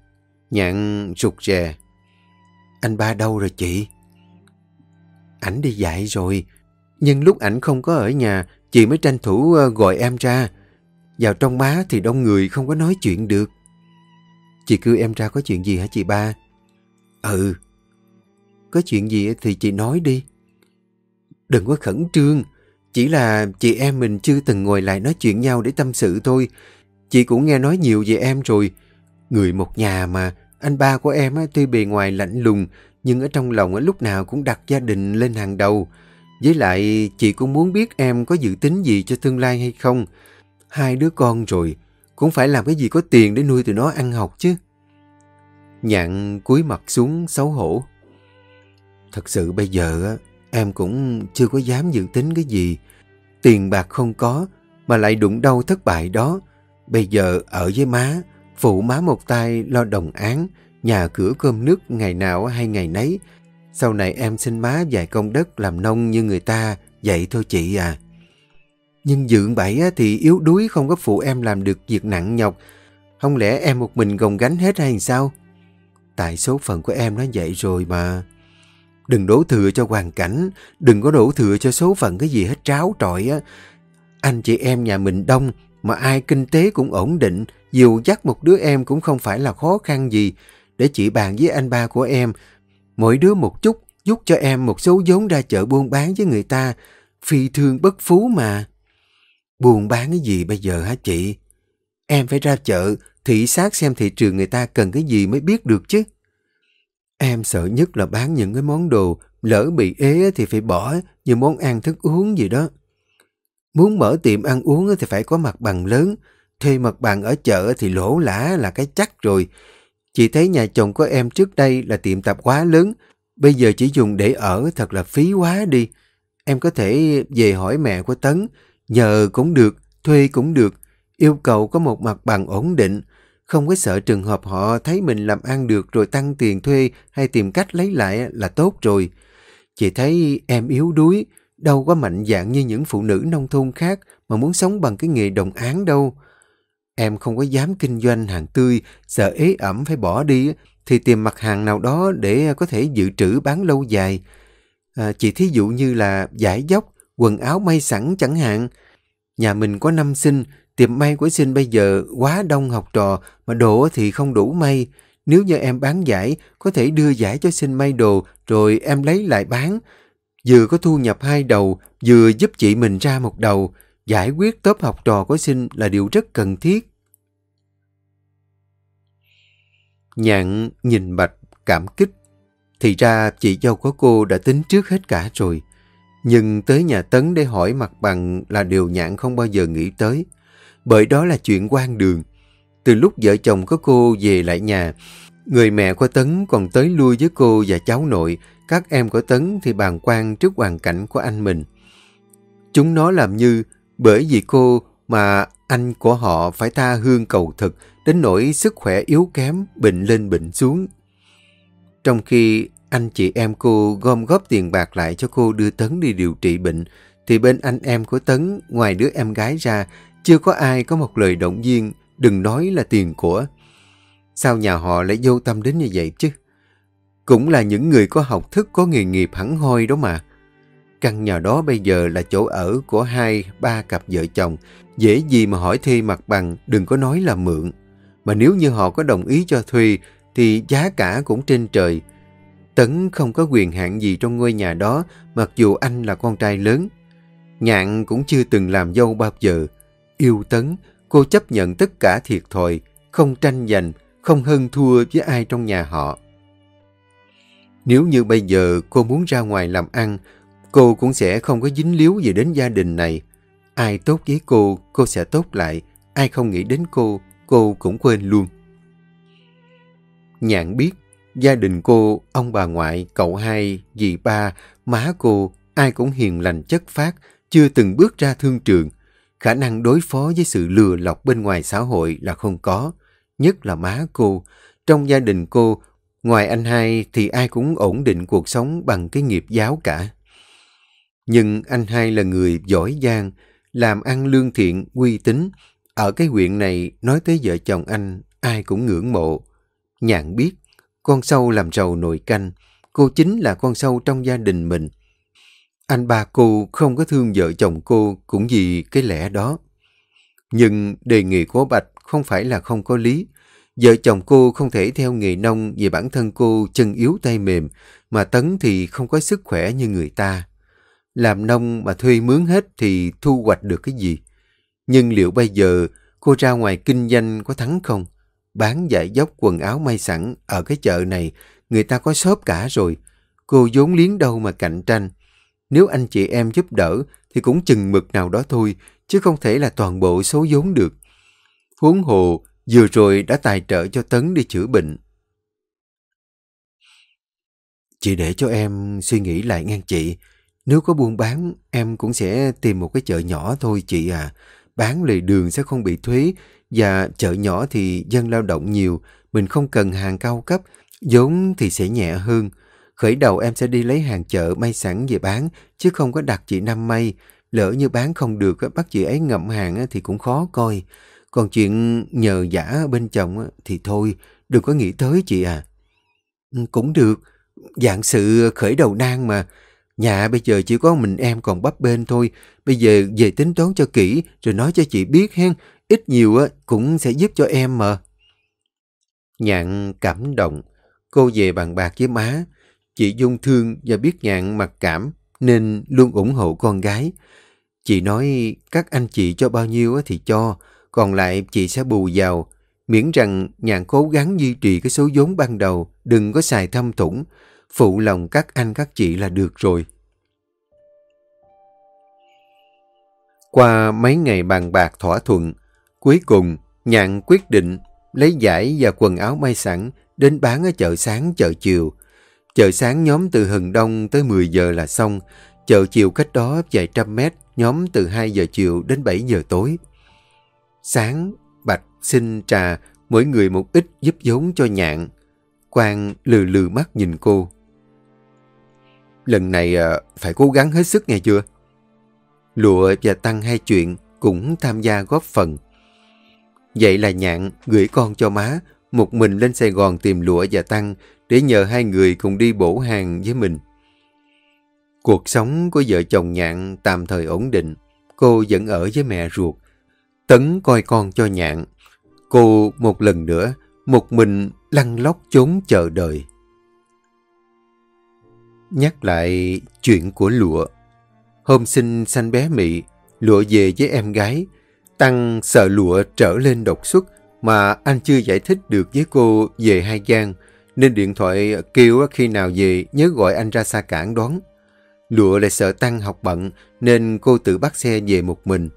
Nhạn rụt rè. Anh ba đâu rồi chị? Ảnh đi dạy rồi. Nhưng lúc ảnh không có ở nhà, chị mới tranh thủ ờ, gọi em ra. Vào trong má thì đông người không có nói chuyện được. Chị kêu em ra có chuyện gì hả chị ba? Ừ. Có chuyện gì thì chị nói đi. Đừng có khẩn trương. Chỉ là chị em mình chưa từng ngồi lại nói chuyện nhau để tâm sự thôi. Chị cũng nghe nói nhiều về em rồi. Người một nhà mà, anh ba của em tuy bề ngoài lạnh lùng, nhưng ở trong lòng lúc nào cũng đặt gia đình lên hàng đầu. Với lại, chị cũng muốn biết em có dự tính gì cho tương lai hay không. Hai đứa con rồi, cũng phải làm cái gì có tiền để nuôi tụi nó ăn học chứ. Nhạn cúi mặt xuống xấu hổ. Thật sự bây giờ em cũng chưa có dám dự tính cái gì. Tiền bạc không có, mà lại đụng đâu thất bại đó. Bây giờ ở với má, phụ má một tay lo đồng án, nhà cửa cơm nước ngày nào hay ngày nấy. Sau này em xin má vài công đất làm nông như người ta, vậy thôi chị à. Nhưng dượng bậy thì yếu đuối không có phụ em làm được việc nặng nhọc. Không lẽ em một mình gồng gánh hết hay sao? Tại số phận của em nó vậy rồi mà. Đừng đổ thừa cho hoàn cảnh, đừng có đổ thừa cho số phận cái gì hết tráo trọi á. Anh chị em nhà mình đông, mà ai kinh tế cũng ổn định, dù dắt một đứa em cũng không phải là khó khăn gì. Để chị bàn với anh ba của em, mỗi đứa một chút, giúp cho em một số vốn ra chợ buôn bán với người ta. Phi thương bất phú mà. Buôn bán cái gì bây giờ hả chị? Em phải ra chợ, thị xác xem thị trường người ta cần cái gì mới biết được chứ. Em sợ nhất là bán những cái món đồ lỡ bị ế thì phải bỏ như món ăn thức uống gì đó. Muốn mở tiệm ăn uống thì phải có mặt bằng lớn, thuê mặt bằng ở chợ thì lỗ lã là cái chắc rồi. Chị thấy nhà chồng của em trước đây là tiệm tạp quá lớn, bây giờ chỉ dùng để ở thật là phí quá đi. Em có thể về hỏi mẹ của Tấn, nhờ cũng được, thuê cũng được, yêu cầu có một mặt bằng ổn định, không có sợ trường hợp họ thấy mình làm ăn được rồi tăng tiền thuê hay tìm cách lấy lại là tốt rồi. Chị thấy em yếu đuối, đâu có mạnh dạng như những phụ nữ nông thôn khác mà muốn sống bằng cái nghề đồng án đâu. Em không có dám kinh doanh hàng tươi, sợ ế ẩm phải bỏ đi, thì tìm mặt hàng nào đó để có thể dự trữ bán lâu dài. À, chị thí dụ như là giải dốc, quần áo may sẵn chẳng hạn. Nhà mình có năm sinh, tiệm may của sinh bây giờ quá đông học trò mà đồ thì không đủ may. Nếu như em bán giải, có thể đưa giải cho sinh may đồ rồi em lấy lại bán. Vừa có thu nhập hai đầu, vừa giúp chị mình ra một đầu. Giải quyết tốp học trò của sinh là điều rất cần thiết. Nhạn nhìn Bạch cảm kích. Thì ra chị dâu của cô đã tính trước hết cả rồi. Nhưng tới nhà Tấn để hỏi mặt bằng là điều Nhạn không bao giờ nghĩ tới. Bởi đó là chuyện quan đường. Từ lúc vợ chồng của cô về lại nhà, người mẹ của Tấn còn tới lui với cô và cháu nội. Các em của Tấn thì bàn quan trước hoàn cảnh của anh mình. Chúng nó làm như bởi vì cô mà anh của họ phải tha hương cầu thực đến nỗi sức khỏe yếu kém, bệnh lên bệnh xuống. Trong khi anh chị em cô gom góp tiền bạc lại cho cô đưa Tấn đi điều trị bệnh, thì bên anh em của Tấn, ngoài đứa em gái ra, chưa có ai có một lời động viên, đừng nói là tiền của. Sao nhà họ lại vô tâm đến như vậy chứ? Cũng là những người có học thức, có nghề nghiệp hẳn hoi đó mà. Căn nhà đó bây giờ là chỗ ở của hai, ba cặp vợ chồng. Dễ gì mà hỏi thuê mặt bằng, đừng có nói là mượn. Mà nếu như họ có đồng ý cho thuê, thì giá cả cũng trên trời. Tấn không có quyền hạn gì trong ngôi nhà đó, mặc dù anh là con trai lớn. Nhạn cũng chưa từng làm dâu bao giờ. Yêu Tấn, cô chấp nhận tất cả thiệt thòi, không tranh giành, không hơn thua với ai trong nhà họ. Nếu như bây giờ cô muốn ra ngoài làm ăn, cô cũng sẽ không có dính líu gì đến gia đình này. Ai tốt với cô, cô sẽ tốt lại. Ai không nghĩ đến cô, cô cũng quên luôn. Nhạn biết, gia đình cô, ông bà ngoại, cậu hai, dì ba, má cô, ai cũng hiền lành chất phát, chưa từng bước ra thương trường. Khả năng đối phó với sự lừa lọc bên ngoài xã hội là không có, nhất là má cô. Trong gia đình cô, ngoài anh hai thì ai cũng ổn định cuộc sống bằng cái nghiệp giáo cả. Nhưng anh hai là người giỏi giang, làm ăn lương thiện, uy tín. Ở cái huyện này, nói tới vợ chồng anh, ai cũng ngưỡng mộ. Nhạn biết, con sâu làm rầu nồi canh, cô chính là con sâu trong gia đình mình. Anh ba cô không có thương vợ chồng cô cũng vì cái lẽ đó. Nhưng đề nghị của Bạch không phải là không có lý. Vợ chồng cô không thể theo nghề nông vì bản thân cô chân yếu tay mềm, mà Tấn thì không có sức khỏe như người ta. Làm nông mà thuê mướn hết thì thu hoạch được cái gì? Nhưng liệu bây giờ cô ra ngoài kinh doanh có thắng không? Bán giải dốc quần áo may sẵn ở cái chợ này, người ta có shop cả rồi. Cô vốn liếng đâu mà cạnh tranh. Nếu anh chị em giúp đỡ thì cũng chừng mực nào đó thôi, chứ không thể là toàn bộ số vốn được. Huống hồ, vừa rồi đã tài trợ cho Tấn đi chữa bệnh. Chị để cho em suy nghĩ lại ngang chị. Nếu có buôn bán, em cũng sẽ tìm một cái chợ nhỏ thôi chị à. Bán lề đường sẽ không bị thuế và chợ nhỏ thì dân lao động nhiều, mình không cần hàng cao cấp, vốn thì sẽ nhẹ hơn. Khởi đầu em sẽ đi lấy hàng chợ may sẵn về bán, chứ không có đặt chị năm may. Lỡ như bán không được, bắt chị ấy ngậm hàng thì cũng khó coi. Còn chuyện nhờ giả bên chồng thì thôi, đừng có nghĩ tới chị à. Ừ, cũng được, dạng sự khởi đầu nan mà. Nhà bây giờ chỉ có mình em còn bắp bên thôi. Bây giờ về tính toán cho kỹ rồi nói cho chị biết hen. Ít nhiều á cũng sẽ giúp cho em mà. Nhạn cảm động. Cô về bàn bạc với má. Chị dung thương và biết Nhạn mặc cảm nên luôn ủng hộ con gái. Chị nói các anh chị cho bao nhiêu thì cho, còn lại chị sẽ bù vào. Miễn rằng Nhạn cố gắng duy trì cái số vốn ban đầu, đừng có xài thâm thủng phụ lòng các anh các chị là được rồi. Qua mấy ngày bàn bạc thỏa thuận, cuối cùng Nhạn quyết định lấy giải và quần áo may sẵn đến bán ở chợ sáng chợ chiều. Chợ sáng nhóm từ hừng đông tới 10 giờ là xong, chợ chiều cách đó vài trăm mét nhóm từ 2 giờ chiều đến 7 giờ tối. Sáng, Bạch xin trà, mỗi người một ít giúp vốn cho nhạn. Quang lừ lừ mắt nhìn cô. Lần này à, phải cố gắng hết sức nghe chưa? Lụa và Tăng hai chuyện cũng tham gia góp phần. Vậy là nhạn gửi con cho má, một mình lên Sài Gòn tìm Lụa và Tăng để nhờ hai người cùng đi bổ hàng với mình. Cuộc sống của vợ chồng nhạn tạm thời ổn định. Cô vẫn ở với mẹ ruột. Tấn coi con cho nhạn. Cô một lần nữa, một mình lăn lóc trốn chờ đợi. Nhắc lại chuyện của lụa. Hôm sinh sanh bé Mị, lụa về với em gái. Tăng sợ lụa trở lên độc xuất, mà anh chưa giải thích được với cô về Hai Giang, nên điện thoại kêu khi nào về nhớ gọi anh ra xa cảng đón. Lụa lại sợ Tăng học bận nên cô tự bắt xe về một mình.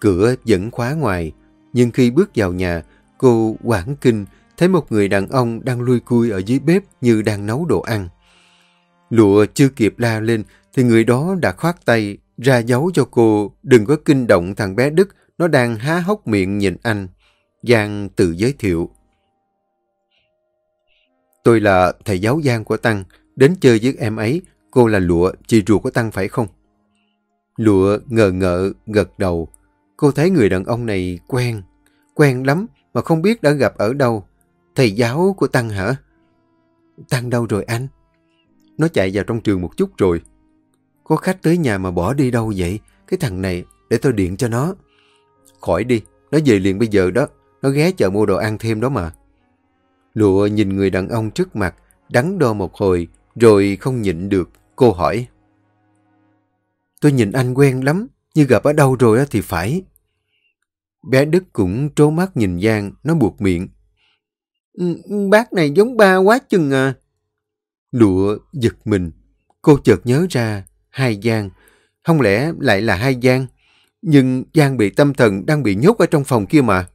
Cửa vẫn khóa ngoài, nhưng khi bước vào nhà, cô quảng kinh thấy một người đàn ông đang lui cui ở dưới bếp như đang nấu đồ ăn. Lụa chưa kịp la lên thì người đó đã khoát tay ra dấu cho cô đừng có kinh động thằng bé Đức nó đang há hốc miệng nhìn anh. Giang tự giới thiệu. Tôi là thầy giáo Giang của Tăng, đến chơi với em ấy, cô là Lụa, chị ruột của Tăng phải không? Lụa ngờ ngợ gật đầu. Cô thấy người đàn ông này quen, quen lắm mà không biết đã gặp ở đâu. Thầy giáo của Tăng hả? Tăng đâu rồi anh? Nó chạy vào trong trường một chút rồi. Có khách tới nhà mà bỏ đi đâu vậy? Cái thằng này, để tôi điện cho nó. Khỏi đi, nó về liền bây giờ đó. Nó ghé chợ mua đồ ăn thêm đó mà. Lụa nhìn người đàn ông trước mặt, đắn đo một hồi, rồi không nhịn được. Cô hỏi. Tôi nhìn anh quen lắm, như gặp ở đâu rồi thì phải. Bé Đức cũng trố mắt nhìn Giang, nó buộc miệng. Ừ, bác này giống ba quá chừng à. Lụa giật mình. Cô chợt nhớ ra hai Giang. Không lẽ lại là hai Giang? Nhưng Giang bị tâm thần đang bị nhốt ở trong phòng kia mà.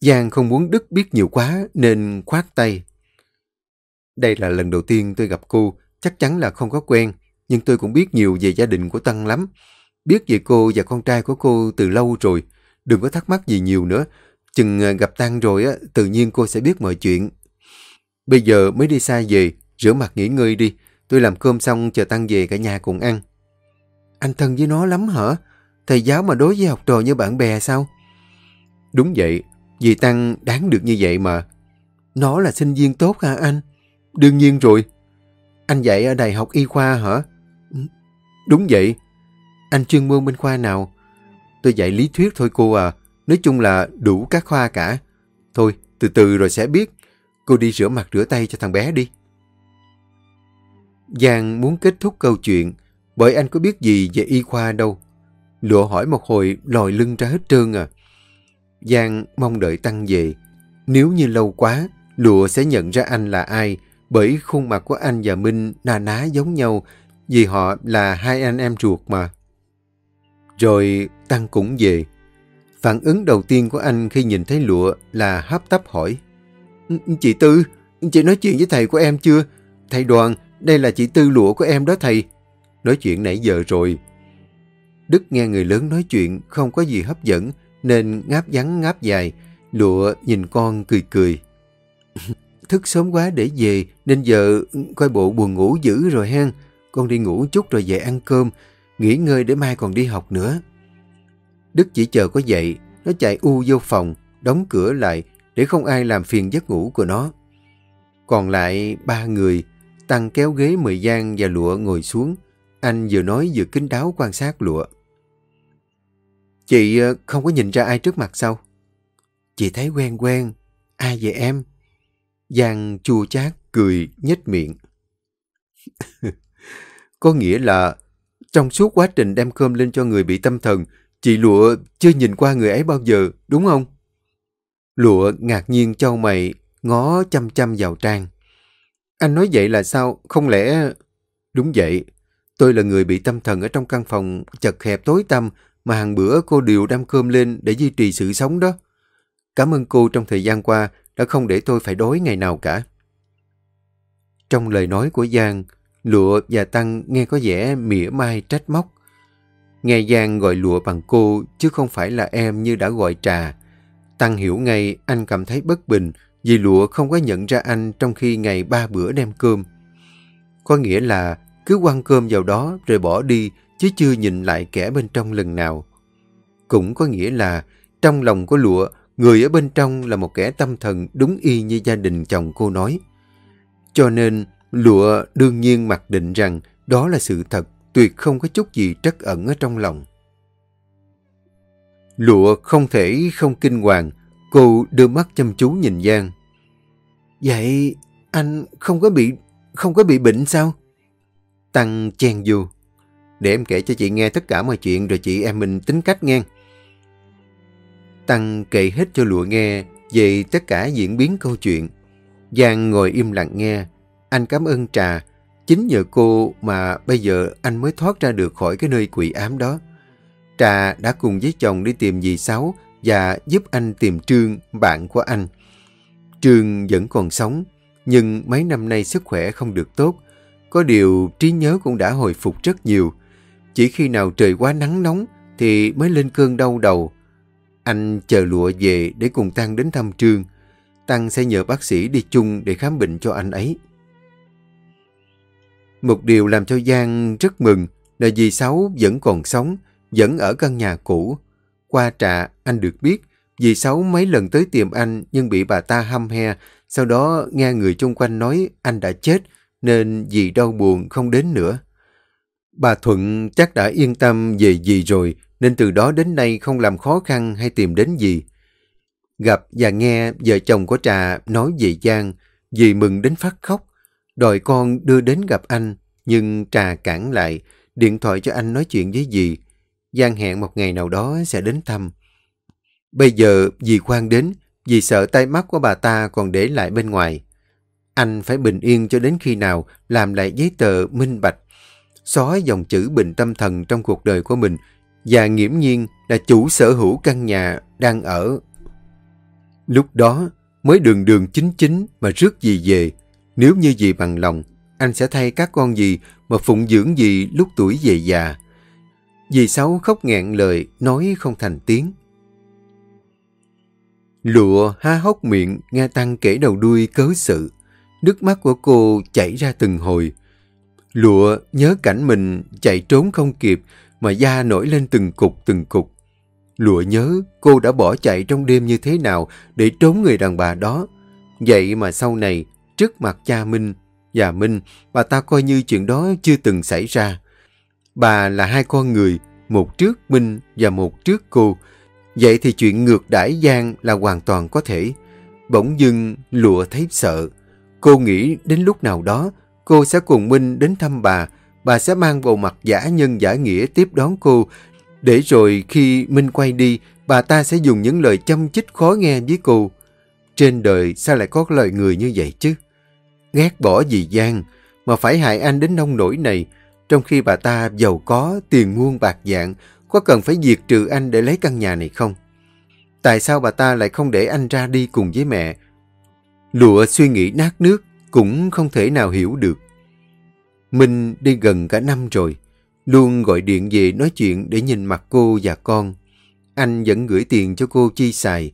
Giang không muốn Đức biết nhiều quá nên khoát tay. Đây là lần đầu tiên tôi gặp cô, chắc chắn là không có quen, nhưng tôi cũng biết nhiều về gia đình của Tăng lắm. Biết về cô và con trai của cô từ lâu rồi, đừng có thắc mắc gì nhiều nữa. Chừng gặp Tăng rồi, á, tự nhiên cô sẽ biết mọi chuyện. Bây giờ mới đi xa về, rửa mặt nghỉ ngơi đi. Tôi làm cơm xong chờ Tăng về cả nhà cùng ăn. Anh thân với nó lắm hả? Thầy giáo mà đối với học trò như bạn bè sao? Đúng vậy, vì Tăng đáng được như vậy mà. Nó là sinh viên tốt hả anh? Đương nhiên rồi. Anh dạy ở Đại học Y khoa hả? Đúng vậy. Anh chuyên môn bên khoa nào? Tôi dạy lý thuyết thôi cô à. Nói chung là đủ các khoa cả. Thôi, từ từ rồi sẽ biết. Cô đi rửa mặt rửa tay cho thằng bé đi. Giang muốn kết thúc câu chuyện bởi anh có biết gì về y khoa đâu. Lụa hỏi một hồi lòi lưng ra hết trơn à. Giang mong đợi Tăng về. Nếu như lâu quá, Lụa sẽ nhận ra anh là ai bởi khuôn mặt của anh và Minh na ná giống nhau vì họ là hai anh em ruột mà. Rồi Tăng cũng về. Phản ứng đầu tiên của anh khi nhìn thấy Lụa là hấp tấp hỏi. Chị Tư, chị nói chuyện với thầy của em chưa? Thầy Đoàn, đây là chị Tư Lụa của em đó thầy. Nói chuyện nãy giờ rồi. Đức nghe người lớn nói chuyện không có gì hấp dẫn nên ngáp ngắn ngáp dài. Lụa nhìn con cười cười. *laughs* Thức sớm quá để về nên giờ coi bộ buồn ngủ dữ rồi hen. Con đi ngủ chút rồi về ăn cơm, nghỉ ngơi để mai còn đi học nữa. Đức chỉ chờ có dậy, nó chạy u vô phòng, đóng cửa lại để không ai làm phiền giấc ngủ của nó. Còn lại ba người, Tăng kéo ghế mười Giang và Lụa ngồi xuống. Anh vừa nói vừa kính đáo quan sát Lụa. Chị ờ, không có nhìn ra ai trước mặt sao? Chị thấy quen quen. Ai vậy em? Giang chua chát, cười, nhếch miệng. *laughs* có nghĩa là trong suốt quá trình đem cơm lên cho người bị tâm thần, chị Lụa chưa nhìn qua người ấy bao giờ, đúng không? Lụa ngạc nhiên châu mày, ngó chăm chăm vào Trang. Anh nói vậy là sao? Không lẽ... Đúng vậy. Tôi là người bị tâm thần ở trong căn phòng chật hẹp tối tăm mà hàng bữa cô đều đem cơm lên để duy trì sự sống đó. Cảm ơn cô trong thời gian qua đã không để tôi phải đói ngày nào cả. Trong lời nói của Giang, Lụa và Tăng nghe có vẻ mỉa mai trách móc. Nghe Giang gọi Lụa bằng cô chứ không phải là em như đã gọi trà. Tăng hiểu ngay anh cảm thấy bất bình vì Lụa không có nhận ra anh trong khi ngày ba bữa đem cơm. Có nghĩa là cứ quăng cơm vào đó rồi bỏ đi chứ chưa nhìn lại kẻ bên trong lần nào. Cũng có nghĩa là trong lòng của Lụa, người ở bên trong là một kẻ tâm thần đúng y như gia đình chồng cô nói. Cho nên Lụa đương nhiên mặc định rằng đó là sự thật, tuyệt không có chút gì trắc ẩn ở trong lòng. Lụa không thể không kinh hoàng, cô đưa mắt chăm chú nhìn Giang. Vậy anh không có bị, không có bị bệnh sao? Tăng chen vô. Để em kể cho chị nghe tất cả mọi chuyện rồi chị em mình tính cách nghe. Tăng kể hết cho lụa nghe về tất cả diễn biến câu chuyện. Giang ngồi im lặng nghe. Anh cảm ơn Trà. Chính nhờ cô mà bây giờ anh mới thoát ra được khỏi cái nơi quỷ ám đó. Trà đã cùng với chồng đi tìm dì Sáu và giúp anh tìm Trương, bạn của anh. Trương vẫn còn sống, nhưng mấy năm nay sức khỏe không được tốt. Có điều trí nhớ cũng đã hồi phục rất nhiều. Chỉ khi nào trời quá nắng nóng thì mới lên cơn đau đầu. Anh chờ lụa về để cùng Tăng đến thăm Trương. Tăng sẽ nhờ bác sĩ đi chung để khám bệnh cho anh ấy. Một điều làm cho Giang rất mừng là dì Sáu vẫn còn sống, vẫn ở căn nhà cũ. Qua trà, anh được biết, dì Sáu mấy lần tới tìm anh nhưng bị bà ta hăm he, sau đó nghe người chung quanh nói anh đã chết, nên dì đau buồn không đến nữa. Bà Thuận chắc đã yên tâm về dì rồi, nên từ đó đến nay không làm khó khăn hay tìm đến dì. Gặp và nghe vợ chồng của Trà nói về Giang, dì mừng đến phát khóc, đòi con đưa đến gặp anh, nhưng Trà cản lại, điện thoại cho anh nói chuyện với dì gian hẹn một ngày nào đó sẽ đến thăm. Bây giờ dì khoan đến, dì sợ tay mắt của bà ta còn để lại bên ngoài. Anh phải bình yên cho đến khi nào làm lại giấy tờ minh bạch, xóa dòng chữ bình tâm thần trong cuộc đời của mình và nghiễm nhiên là chủ sở hữu căn nhà đang ở. Lúc đó mới đường đường chính chính mà rước dì về. Nếu như dì bằng lòng, anh sẽ thay các con dì mà phụng dưỡng dì lúc tuổi về già. Dì Sáu khóc nghẹn lời, nói không thành tiếng. Lụa há hốc miệng, nghe Tăng kể đầu đuôi cớ sự. Nước mắt của cô chảy ra từng hồi. Lụa nhớ cảnh mình chạy trốn không kịp mà da nổi lên từng cục từng cục. Lụa nhớ cô đã bỏ chạy trong đêm như thế nào để trốn người đàn bà đó. Vậy mà sau này, trước mặt cha Minh và Minh, bà ta coi như chuyện đó chưa từng xảy ra. Bà là hai con người, một trước Minh và một trước cô. Vậy thì chuyện ngược đãi Giang là hoàn toàn có thể. Bỗng dưng lụa thấy sợ. Cô nghĩ đến lúc nào đó cô sẽ cùng Minh đến thăm bà. Bà sẽ mang bộ mặt giả nhân giả nghĩa tiếp đón cô. Để rồi khi Minh quay đi, bà ta sẽ dùng những lời chăm chích khó nghe với cô. Trên đời sao lại có lời người như vậy chứ? Ghét bỏ gì Giang, mà phải hại anh đến nông nổi này, trong khi bà ta giàu có, tiền muôn bạc dạng, có cần phải diệt trừ anh để lấy căn nhà này không? Tại sao bà ta lại không để anh ra đi cùng với mẹ? Lụa suy nghĩ nát nước, cũng không thể nào hiểu được. Minh đi gần cả năm rồi, luôn gọi điện về nói chuyện để nhìn mặt cô và con. Anh vẫn gửi tiền cho cô chi xài.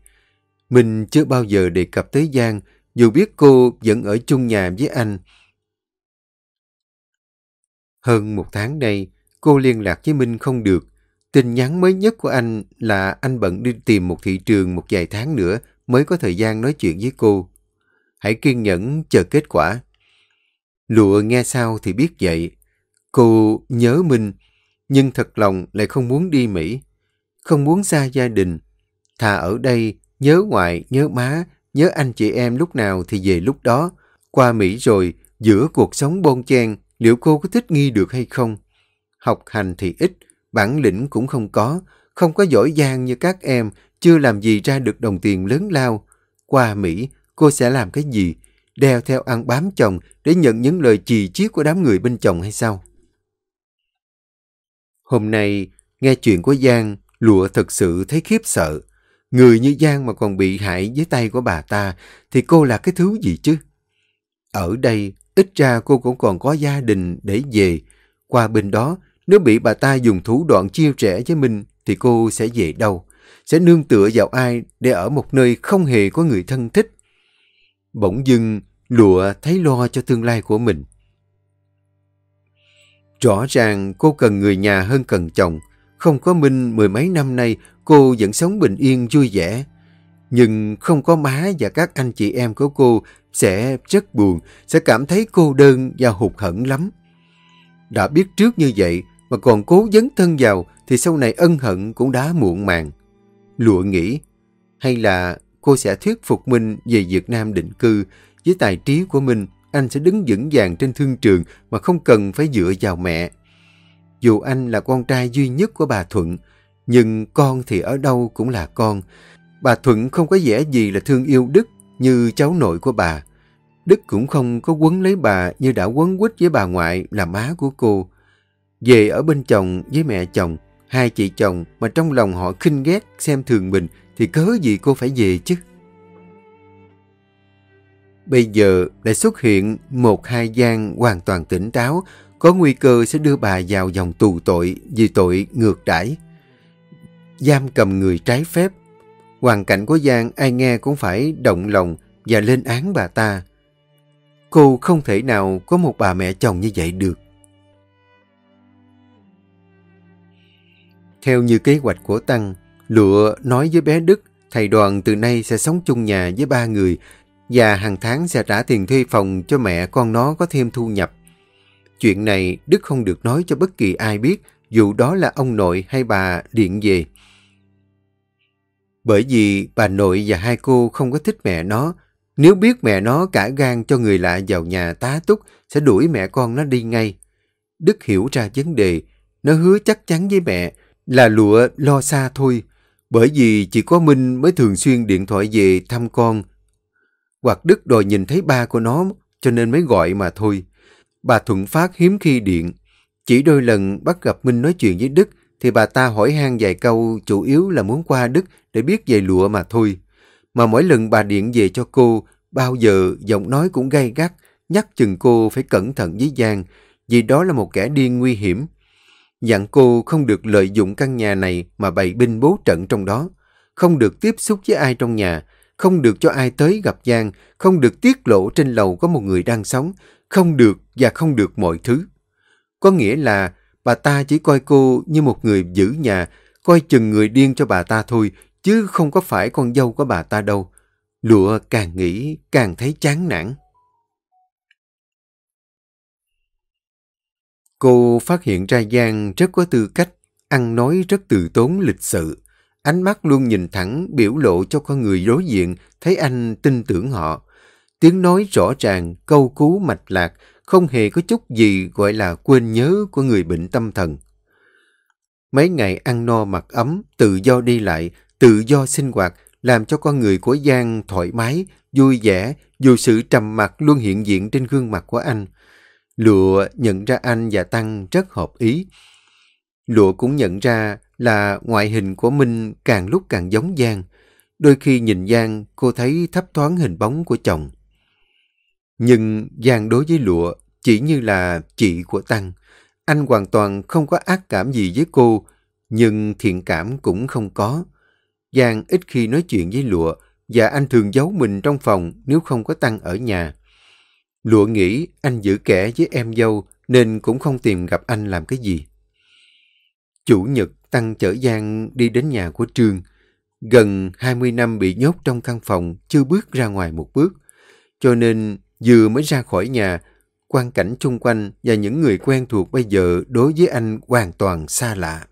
Minh chưa bao giờ đề cập tới Giang, dù biết cô vẫn ở chung nhà với anh. Hơn một tháng nay, cô liên lạc với Minh không được. Tin nhắn mới nhất của anh là anh bận đi tìm một thị trường một vài tháng nữa mới có thời gian nói chuyện với cô. Hãy kiên nhẫn chờ kết quả. Lụa nghe sao thì biết vậy. Cô nhớ Minh, nhưng thật lòng lại không muốn đi Mỹ. Không muốn xa gia đình. Thà ở đây, nhớ ngoại, nhớ má, nhớ anh chị em lúc nào thì về lúc đó. Qua Mỹ rồi, giữa cuộc sống bon chen, liệu cô có thích nghi được hay không? Học hành thì ít, bản lĩnh cũng không có, không có giỏi giang như các em, chưa làm gì ra được đồng tiền lớn lao. Qua Mỹ, cô sẽ làm cái gì? Đeo theo ăn bám chồng để nhận những lời chì chiết của đám người bên chồng hay sao? Hôm nay, nghe chuyện của Giang, Lụa thật sự thấy khiếp sợ. Người như Giang mà còn bị hại dưới tay của bà ta, thì cô là cái thứ gì chứ? Ở đây, ít ra cô cũng còn có gia đình để về. Qua bên đó, nếu bị bà ta dùng thủ đoạn chia rẽ với mình, thì cô sẽ về đâu? Sẽ nương tựa vào ai để ở một nơi không hề có người thân thích? Bỗng dưng, lụa thấy lo cho tương lai của mình. Rõ ràng cô cần người nhà hơn cần chồng. Không có Minh mười mấy năm nay, cô vẫn sống bình yên vui vẻ. Nhưng không có má và các anh chị em của cô sẽ rất buồn, sẽ cảm thấy cô đơn và hụt hẫng lắm. Đã biết trước như vậy mà còn cố dấn thân vào thì sau này ân hận cũng đã muộn màng. Lụa nghĩ, hay là cô sẽ thuyết phục Minh về Việt Nam định cư. Với tài trí của mình anh sẽ đứng vững vàng trên thương trường mà không cần phải dựa vào mẹ. Dù anh là con trai duy nhất của bà Thuận, nhưng con thì ở đâu cũng là con. Bà Thuận không có vẻ gì là thương yêu Đức như cháu nội của bà. Đức cũng không có quấn lấy bà như đã quấn quýt với bà ngoại là má của cô. Về ở bên chồng với mẹ chồng, hai chị chồng mà trong lòng họ khinh ghét xem thường mình thì cớ gì cô phải về chứ. Bây giờ lại xuất hiện một hai gian hoàn toàn tỉnh táo, có nguy cơ sẽ đưa bà vào dòng tù tội vì tội ngược đãi giam cầm người trái phép. Hoàn cảnh của Giang ai nghe cũng phải động lòng và lên án bà ta. Cô không thể nào có một bà mẹ chồng như vậy được. Theo như kế hoạch của Tăng, Lụa nói với bé Đức thầy đoàn từ nay sẽ sống chung nhà với ba người và hàng tháng sẽ trả tiền thuê phòng cho mẹ con nó có thêm thu nhập. Chuyện này Đức không được nói cho bất kỳ ai biết, dù đó là ông nội hay bà điện về. Bởi vì bà nội và hai cô không có thích mẹ nó. Nếu biết mẹ nó cả gan cho người lạ vào nhà tá túc, sẽ đuổi mẹ con nó đi ngay. Đức hiểu ra vấn đề. Nó hứa chắc chắn với mẹ là lụa lo xa thôi. Bởi vì chỉ có Minh mới thường xuyên điện thoại về thăm con. Hoặc Đức đòi nhìn thấy ba của nó cho nên mới gọi mà thôi. Bà Thuận Phát hiếm khi điện. Chỉ đôi lần bắt gặp Minh nói chuyện với Đức thì bà ta hỏi han vài câu chủ yếu là muốn qua Đức để biết về lụa mà thôi. Mà mỗi lần bà điện về cho cô, bao giờ giọng nói cũng gay gắt, nhắc chừng cô phải cẩn thận với Giang, vì đó là một kẻ điên nguy hiểm. Dặn cô không được lợi dụng căn nhà này mà bày binh bố trận trong đó, không được tiếp xúc với ai trong nhà, không được cho ai tới gặp Giang, không được tiết lộ trên lầu có một người đang sống, không được và không được mọi thứ. Có nghĩa là bà ta chỉ coi cô như một người giữ nhà, coi chừng người điên cho bà ta thôi, chứ không có phải con dâu của bà ta đâu. Lụa càng nghĩ càng thấy chán nản. Cô phát hiện ra Giang rất có tư cách, ăn nói rất từ tốn lịch sự. Ánh mắt luôn nhìn thẳng biểu lộ cho con người đối diện thấy anh tin tưởng họ. Tiếng nói rõ ràng, câu cú mạch lạc, không hề có chút gì gọi là quên nhớ của người bệnh tâm thần. Mấy ngày ăn no mặc ấm, tự do đi lại, tự do sinh hoạt, làm cho con người của Giang thoải mái, vui vẻ, dù sự trầm mặc luôn hiện diện trên gương mặt của anh. Lụa nhận ra anh và Tăng rất hợp ý. Lụa cũng nhận ra là ngoại hình của Minh càng lúc càng giống Giang. Đôi khi nhìn Giang, cô thấy thấp thoáng hình bóng của chồng. Nhưng Giang đối với Lụa chỉ như là chị của Tăng. Anh hoàn toàn không có ác cảm gì với cô, nhưng thiện cảm cũng không có. Giang ít khi nói chuyện với Lụa và anh thường giấu mình trong phòng nếu không có Tăng ở nhà. Lụa nghĩ anh giữ kẻ với em dâu nên cũng không tìm gặp anh làm cái gì. Chủ nhật Tăng chở Giang đi đến nhà của Trương. Gần 20 năm bị nhốt trong căn phòng, chưa bước ra ngoài một bước. Cho nên vừa mới ra khỏi nhà, quan cảnh chung quanh và những người quen thuộc bây giờ đối với anh hoàn toàn xa lạ.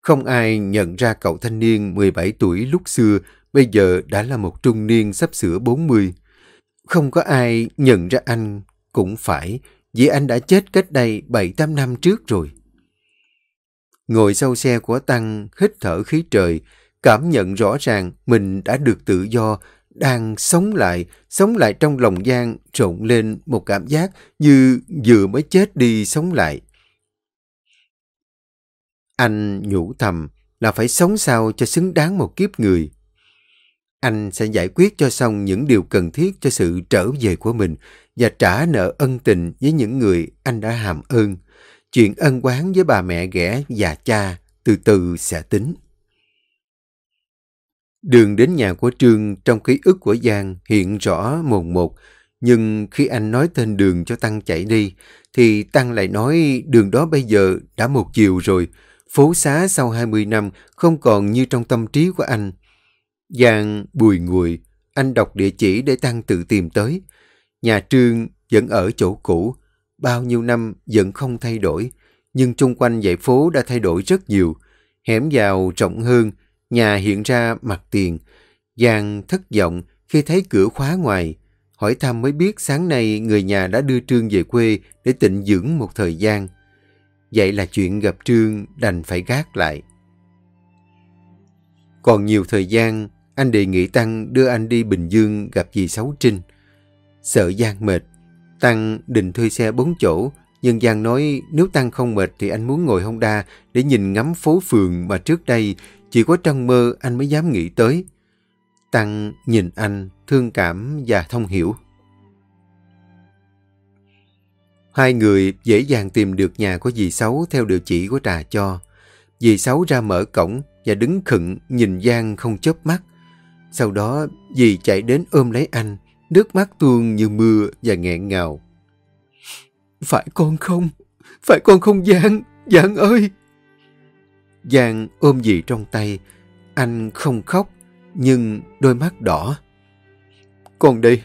Không ai nhận ra cậu thanh niên 17 tuổi lúc xưa bây giờ đã là một trung niên sắp sửa 40. Không có ai nhận ra anh cũng phải vì anh đã chết cách đây 7-8 năm trước rồi. Ngồi sau xe của Tăng hít thở khí trời, cảm nhận rõ ràng mình đã được tự do, đang sống lại, sống lại trong lòng Giang trộn lên một cảm giác như vừa mới chết đi sống lại. Anh nhủ thầm là phải sống sao cho xứng đáng một kiếp người. Anh sẽ giải quyết cho xong những điều cần thiết cho sự trở về của mình và trả nợ ân tình với những người anh đã hàm ơn. Chuyện ân quán với bà mẹ ghẻ và cha từ từ sẽ tính. Đường đến nhà của Trương trong ký ức của Giang hiện rõ mồn một, nhưng khi anh nói tên đường cho Tăng chạy đi, thì Tăng lại nói đường đó bây giờ đã một chiều rồi, phố xá sau 20 năm không còn như trong tâm trí của anh. Giang bùi ngùi, anh đọc địa chỉ để Tăng tự tìm tới. Nhà Trương vẫn ở chỗ cũ, bao nhiêu năm vẫn không thay đổi, nhưng chung quanh dãy phố đã thay đổi rất nhiều. Hẻm vào rộng hơn, nhà hiện ra mặt tiền. Giang thất vọng khi thấy cửa khóa ngoài. Hỏi thăm mới biết sáng nay người nhà đã đưa Trương về quê để tịnh dưỡng một thời gian. Vậy là chuyện gặp Trương đành phải gác lại. Còn nhiều thời gian, anh đề nghị Tăng đưa anh đi Bình Dương gặp dì Sáu Trinh. Sợ Giang mệt, Tăng định thuê xe bốn chỗ, nhưng Giang nói nếu Tăng không mệt thì anh muốn ngồi Honda để nhìn ngắm phố phường mà trước đây chỉ có trong mơ anh mới dám nghĩ tới. Tăng nhìn anh, thương cảm và thông hiểu. Hai người dễ dàng tìm được nhà của dì Sáu theo địa chỉ của Trà cho. Dì Sáu ra mở cổng và đứng khựng nhìn Giang không chớp mắt. Sau đó dì chạy đến ôm lấy anh, nước mắt tuôn như mưa và nghẹn ngào. Phải con không? Phải con không Giang? Giang ơi! Giang ôm dì trong tay. Anh không khóc, nhưng đôi mắt đỏ. Con đây,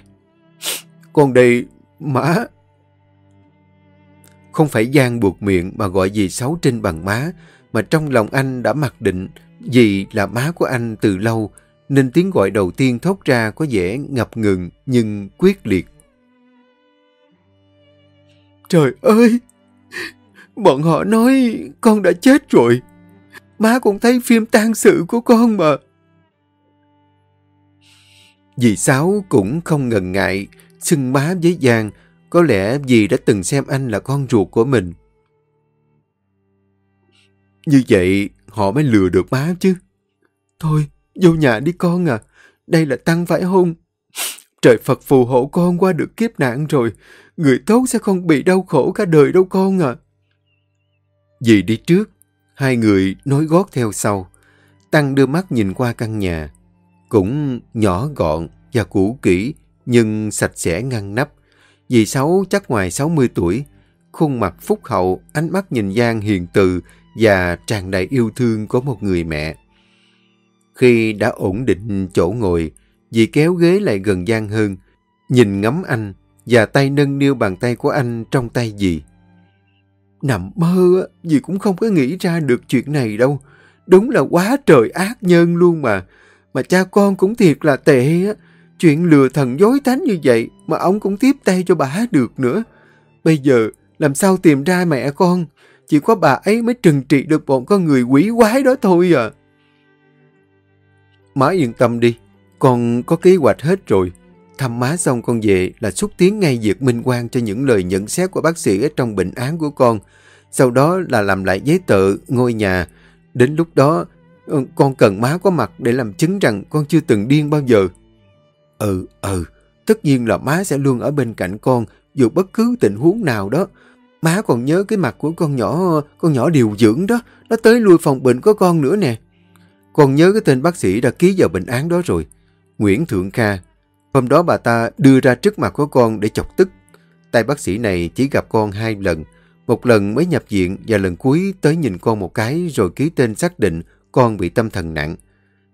con đây, má. Không phải Giang buộc miệng mà gọi dì Sáu Trinh bằng má, mà trong lòng anh đã mặc định dì là má của anh từ lâu, nên tiếng gọi đầu tiên thốt ra có vẻ ngập ngừng nhưng quyết liệt. Trời ơi! Bọn họ nói con đã chết rồi. Má cũng thấy phim tang sự của con mà. Dì Sáu cũng không ngần ngại xưng má với Giang. Có lẽ dì đã từng xem anh là con ruột của mình. Như vậy họ mới lừa được má chứ. Thôi, vô nhà đi con à. Đây là tăng phải hôn. Trời Phật phù hộ con qua được kiếp nạn rồi. Người tốt sẽ không bị đau khổ cả đời đâu con à. Dì đi trước, hai người nối gót theo sau. Tăng đưa mắt nhìn qua căn nhà. Cũng nhỏ gọn và cũ kỹ, nhưng sạch sẽ ngăn nắp. Dì Sáu chắc ngoài 60 tuổi, khuôn mặt phúc hậu, ánh mắt nhìn Giang hiền từ và tràn đầy yêu thương của một người mẹ. Khi đã ổn định chỗ ngồi, dì kéo ghế lại gần Giang hơn, nhìn ngắm anh và tay nâng niu bàn tay của anh trong tay dì. Nằm mơ, gì cũng không có nghĩ ra được chuyện này đâu. Đúng là quá trời ác nhân luôn mà. Mà cha con cũng thiệt là tệ. á, Chuyện lừa thần dối tánh như vậy mà ông cũng tiếp tay cho bà được nữa. Bây giờ làm sao tìm ra mẹ con? Chỉ có bà ấy mới trừng trị được bọn con người quỷ quái đó thôi à. Má yên tâm đi, con có kế hoạch hết rồi. Thăm má xong con về là xúc tiến ngay việc minh quan cho những lời nhận xét của bác sĩ ở trong bệnh án của con. Sau đó là làm lại giấy tờ, ngôi nhà. Đến lúc đó, ờ, con cần má có mặt để làm chứng rằng con chưa từng điên bao giờ. Ừ, ừ, tất nhiên là má sẽ luôn ở bên cạnh con dù bất cứ tình huống nào đó. Má còn nhớ cái mặt của con nhỏ, con nhỏ điều dưỡng đó, nó tới lui phòng bệnh của con nữa nè. Con nhớ cái tên bác sĩ đã ký vào bệnh án đó rồi. Nguyễn Thượng Kha. Hôm đó bà ta đưa ra trước mặt của con để chọc tức. Tay bác sĩ này chỉ gặp con hai lần. Một lần mới nhập viện và lần cuối tới nhìn con một cái rồi ký tên xác định con bị tâm thần nặng.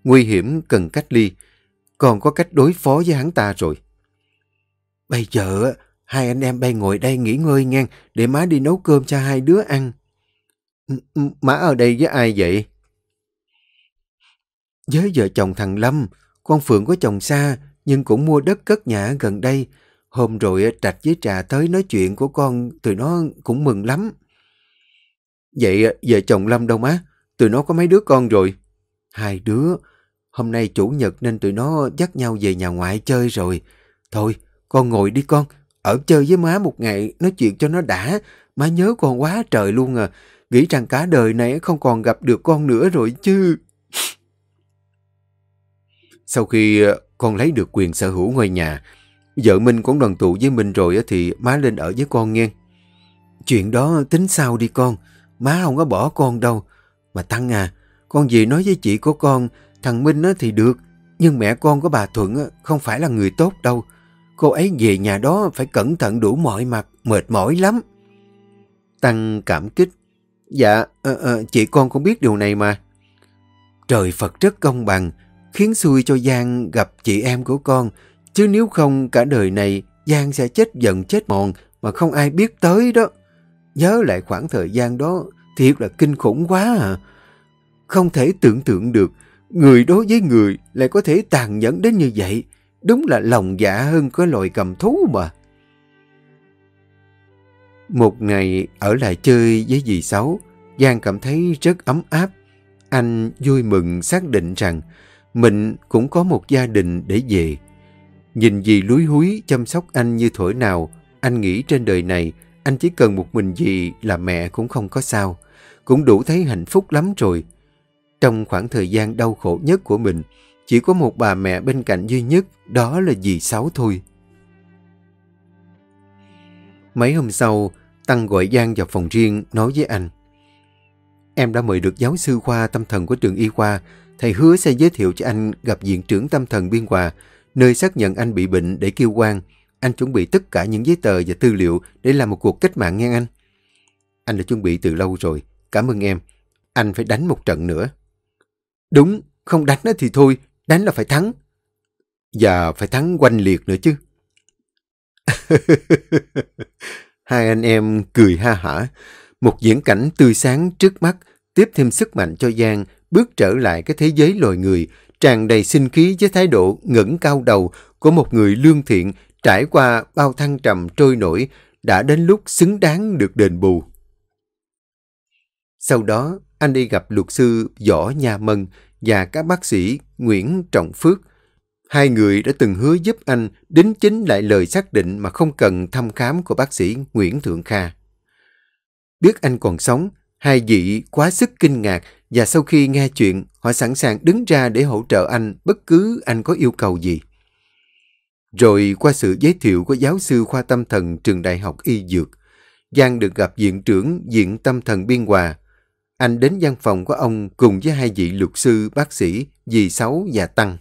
Nguy hiểm cần cách ly. Con có cách đối phó với hắn ta rồi. Bây giờ hai anh em bay ngồi đây nghỉ ngơi ngang để má đi nấu cơm cho hai đứa ăn. Má ở đây với ai vậy? Với vợ chồng thằng Lâm, con Phượng có chồng xa nhưng cũng mua đất cất nhà gần đây. Hôm rồi à, Trạch với Trà tới nói chuyện của con, tụi nó cũng mừng lắm. Vậy à, vợ chồng Lâm đâu má? Tụi nó có mấy đứa con rồi? Hai đứa. Hôm nay chủ nhật nên tụi nó dắt nhau về nhà ngoại chơi rồi. Thôi, con ngồi đi con. Ở chơi với má một ngày, nói chuyện cho nó đã. Má nhớ con quá trời luôn à. Nghĩ rằng cả đời này không còn gặp được con nữa rồi chứ. Sau khi à, con lấy được quyền sở hữu ngôi nhà, vợ Minh cũng đoàn tụ với mình rồi thì má lên ở với con nghe. Chuyện đó tính sao đi con, má không có bỏ con đâu. Mà Tăng à, con về nói với chị của con, thằng Minh thì được, nhưng mẹ con của bà Thuận không phải là người tốt đâu. Cô ấy về nhà đó phải cẩn thận đủ mọi mặt, mệt mỏi lắm. Tăng cảm kích. Dạ, uh, uh, chị con cũng biết điều này mà. Trời Phật rất công bằng, khiến xui cho Giang gặp chị em của con. Chứ nếu không cả đời này Giang sẽ chết giận chết mòn mà không ai biết tới đó. Nhớ lại khoảng thời gian đó thiệt là kinh khủng quá à. Không thể tưởng tượng được người đối với người lại có thể tàn nhẫn đến như vậy. Đúng là lòng dạ hơn có loài cầm thú mà. Một ngày ở lại chơi với dì Sáu, Giang cảm thấy rất ấm áp. Anh vui mừng xác định rằng mình cũng có một gia đình để về. Nhìn dì lúi húi chăm sóc anh như thổi nào, anh nghĩ trên đời này anh chỉ cần một mình dì là mẹ cũng không có sao. Cũng đủ thấy hạnh phúc lắm rồi. Trong khoảng thời gian đau khổ nhất của mình, chỉ có một bà mẹ bên cạnh duy nhất, đó là dì Sáu thôi. Mấy hôm sau, Tăng gọi Giang vào phòng riêng nói với anh. Em đã mời được giáo sư khoa tâm thần của trường y khoa. Thầy hứa sẽ giới thiệu cho anh gặp viện trưởng tâm thần Biên Hòa, nơi xác nhận anh bị bệnh để kêu quan. Anh chuẩn bị tất cả những giấy tờ và tư liệu để làm một cuộc cách mạng nghe anh. Anh đã chuẩn bị từ lâu rồi. Cảm ơn em. Anh phải đánh một trận nữa. Đúng, không đánh thì thôi. Đánh là phải thắng. Và phải thắng quanh liệt nữa chứ. *laughs* Hai anh em cười ha hả. Một diễn cảnh tươi sáng trước mắt tiếp thêm sức mạnh cho Giang bước trở lại cái thế giới loài người tràn đầy sinh khí với thái độ ngẩng cao đầu của một người lương thiện trải qua bao thăng trầm trôi nổi đã đến lúc xứng đáng được đền bù. Sau đó, anh đi gặp luật sư Võ Nha Mân và các bác sĩ Nguyễn Trọng Phước. Hai người đã từng hứa giúp anh đính chính lại lời xác định mà không cần thăm khám của bác sĩ Nguyễn Thượng Kha. Biết anh còn sống, hai vị quá sức kinh ngạc và sau khi nghe chuyện, họ sẵn sàng đứng ra để hỗ trợ anh bất cứ anh có yêu cầu gì. Rồi qua sự giới thiệu của giáo sư khoa tâm thần trường đại học y dược, Giang được gặp viện trưởng viện tâm thần Biên Hòa. Anh đến văn phòng của ông cùng với hai vị luật sư, bác sĩ, dì Sáu và Tăng.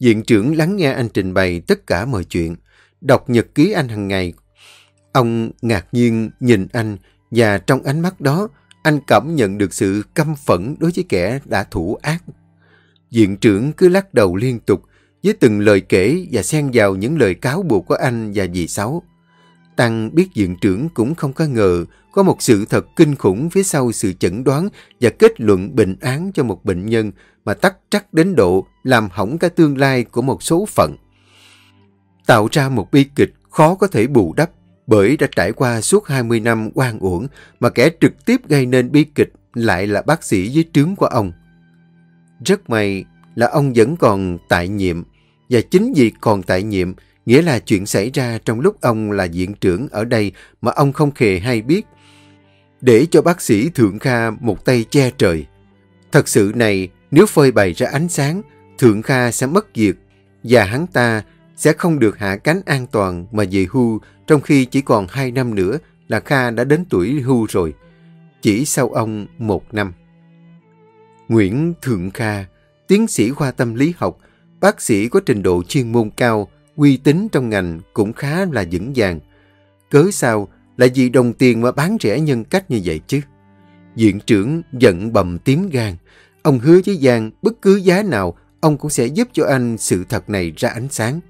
Viện trưởng lắng nghe anh trình bày tất cả mọi chuyện, đọc nhật ký anh hàng ngày Ông ngạc nhiên nhìn anh và trong ánh mắt đó anh cảm nhận được sự căm phẫn đối với kẻ đã thủ ác. Diện trưởng cứ lắc đầu liên tục với từng lời kể và xen vào những lời cáo buộc của anh và dì Sáu. Tăng biết diện trưởng cũng không có ngờ có một sự thật kinh khủng phía sau sự chẩn đoán và kết luận bệnh án cho một bệnh nhân mà tắc trắc đến độ làm hỏng cả tương lai của một số phận. Tạo ra một bi kịch khó có thể bù đắp bởi đã trải qua suốt 20 năm oan uổng mà kẻ trực tiếp gây nên bi kịch lại là bác sĩ dưới trướng của ông. Rất may là ông vẫn còn tại nhiệm và chính vì còn tại nhiệm, nghĩa là chuyện xảy ra trong lúc ông là viện trưởng ở đây mà ông không hề hay biết. Để cho bác sĩ Thượng Kha một tay che trời. Thật sự này nếu phơi bày ra ánh sáng, Thượng Kha sẽ mất việc và hắn ta sẽ không được hạ cánh an toàn mà về hưu trong khi chỉ còn hai năm nữa là Kha đã đến tuổi hưu rồi, chỉ sau ông một năm. Nguyễn Thượng Kha, tiến sĩ khoa tâm lý học, bác sĩ có trình độ chuyên môn cao, uy tín trong ngành cũng khá là vững vàng. Cớ sao là vì đồng tiền mà bán rẻ nhân cách như vậy chứ? Viện trưởng giận bầm tím gan. Ông hứa với Giang bất cứ giá nào ông cũng sẽ giúp cho anh sự thật này ra ánh sáng.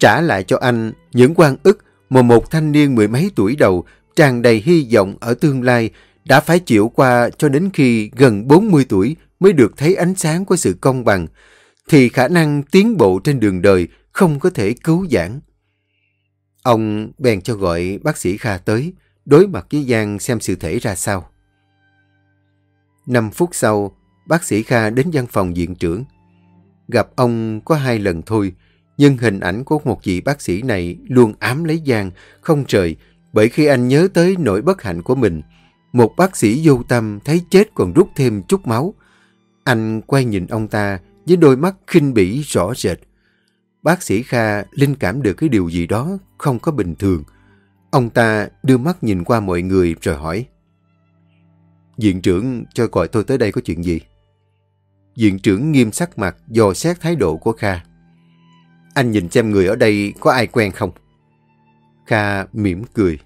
Trả lại cho anh những quan ức mà một thanh niên mười mấy tuổi đầu tràn đầy hy vọng ở tương lai đã phải chịu qua cho đến khi gần 40 tuổi mới được thấy ánh sáng của sự công bằng, thì khả năng tiến bộ trên đường đời không có thể cứu giãn. Ông bèn cho gọi bác sĩ Kha tới, đối mặt với Giang xem sự thể ra sao. Năm phút sau, bác sĩ Kha đến văn phòng viện trưởng. Gặp ông có hai lần thôi, nhưng hình ảnh của một vị bác sĩ này luôn ám lấy Giang, không trời, bởi khi anh nhớ tới nỗi bất hạnh của mình, một bác sĩ vô tâm thấy chết còn rút thêm chút máu. Anh quay nhìn ông ta với đôi mắt khinh bỉ rõ rệt. Bác sĩ Kha linh cảm được cái điều gì đó không có bình thường. Ông ta đưa mắt nhìn qua mọi người rồi hỏi. Viện trưởng cho gọi tôi tới đây có chuyện gì? Viện trưởng nghiêm sắc mặt dò xét thái độ của Kha. Anh nhìn xem người ở đây có ai quen không? Kha mỉm cười.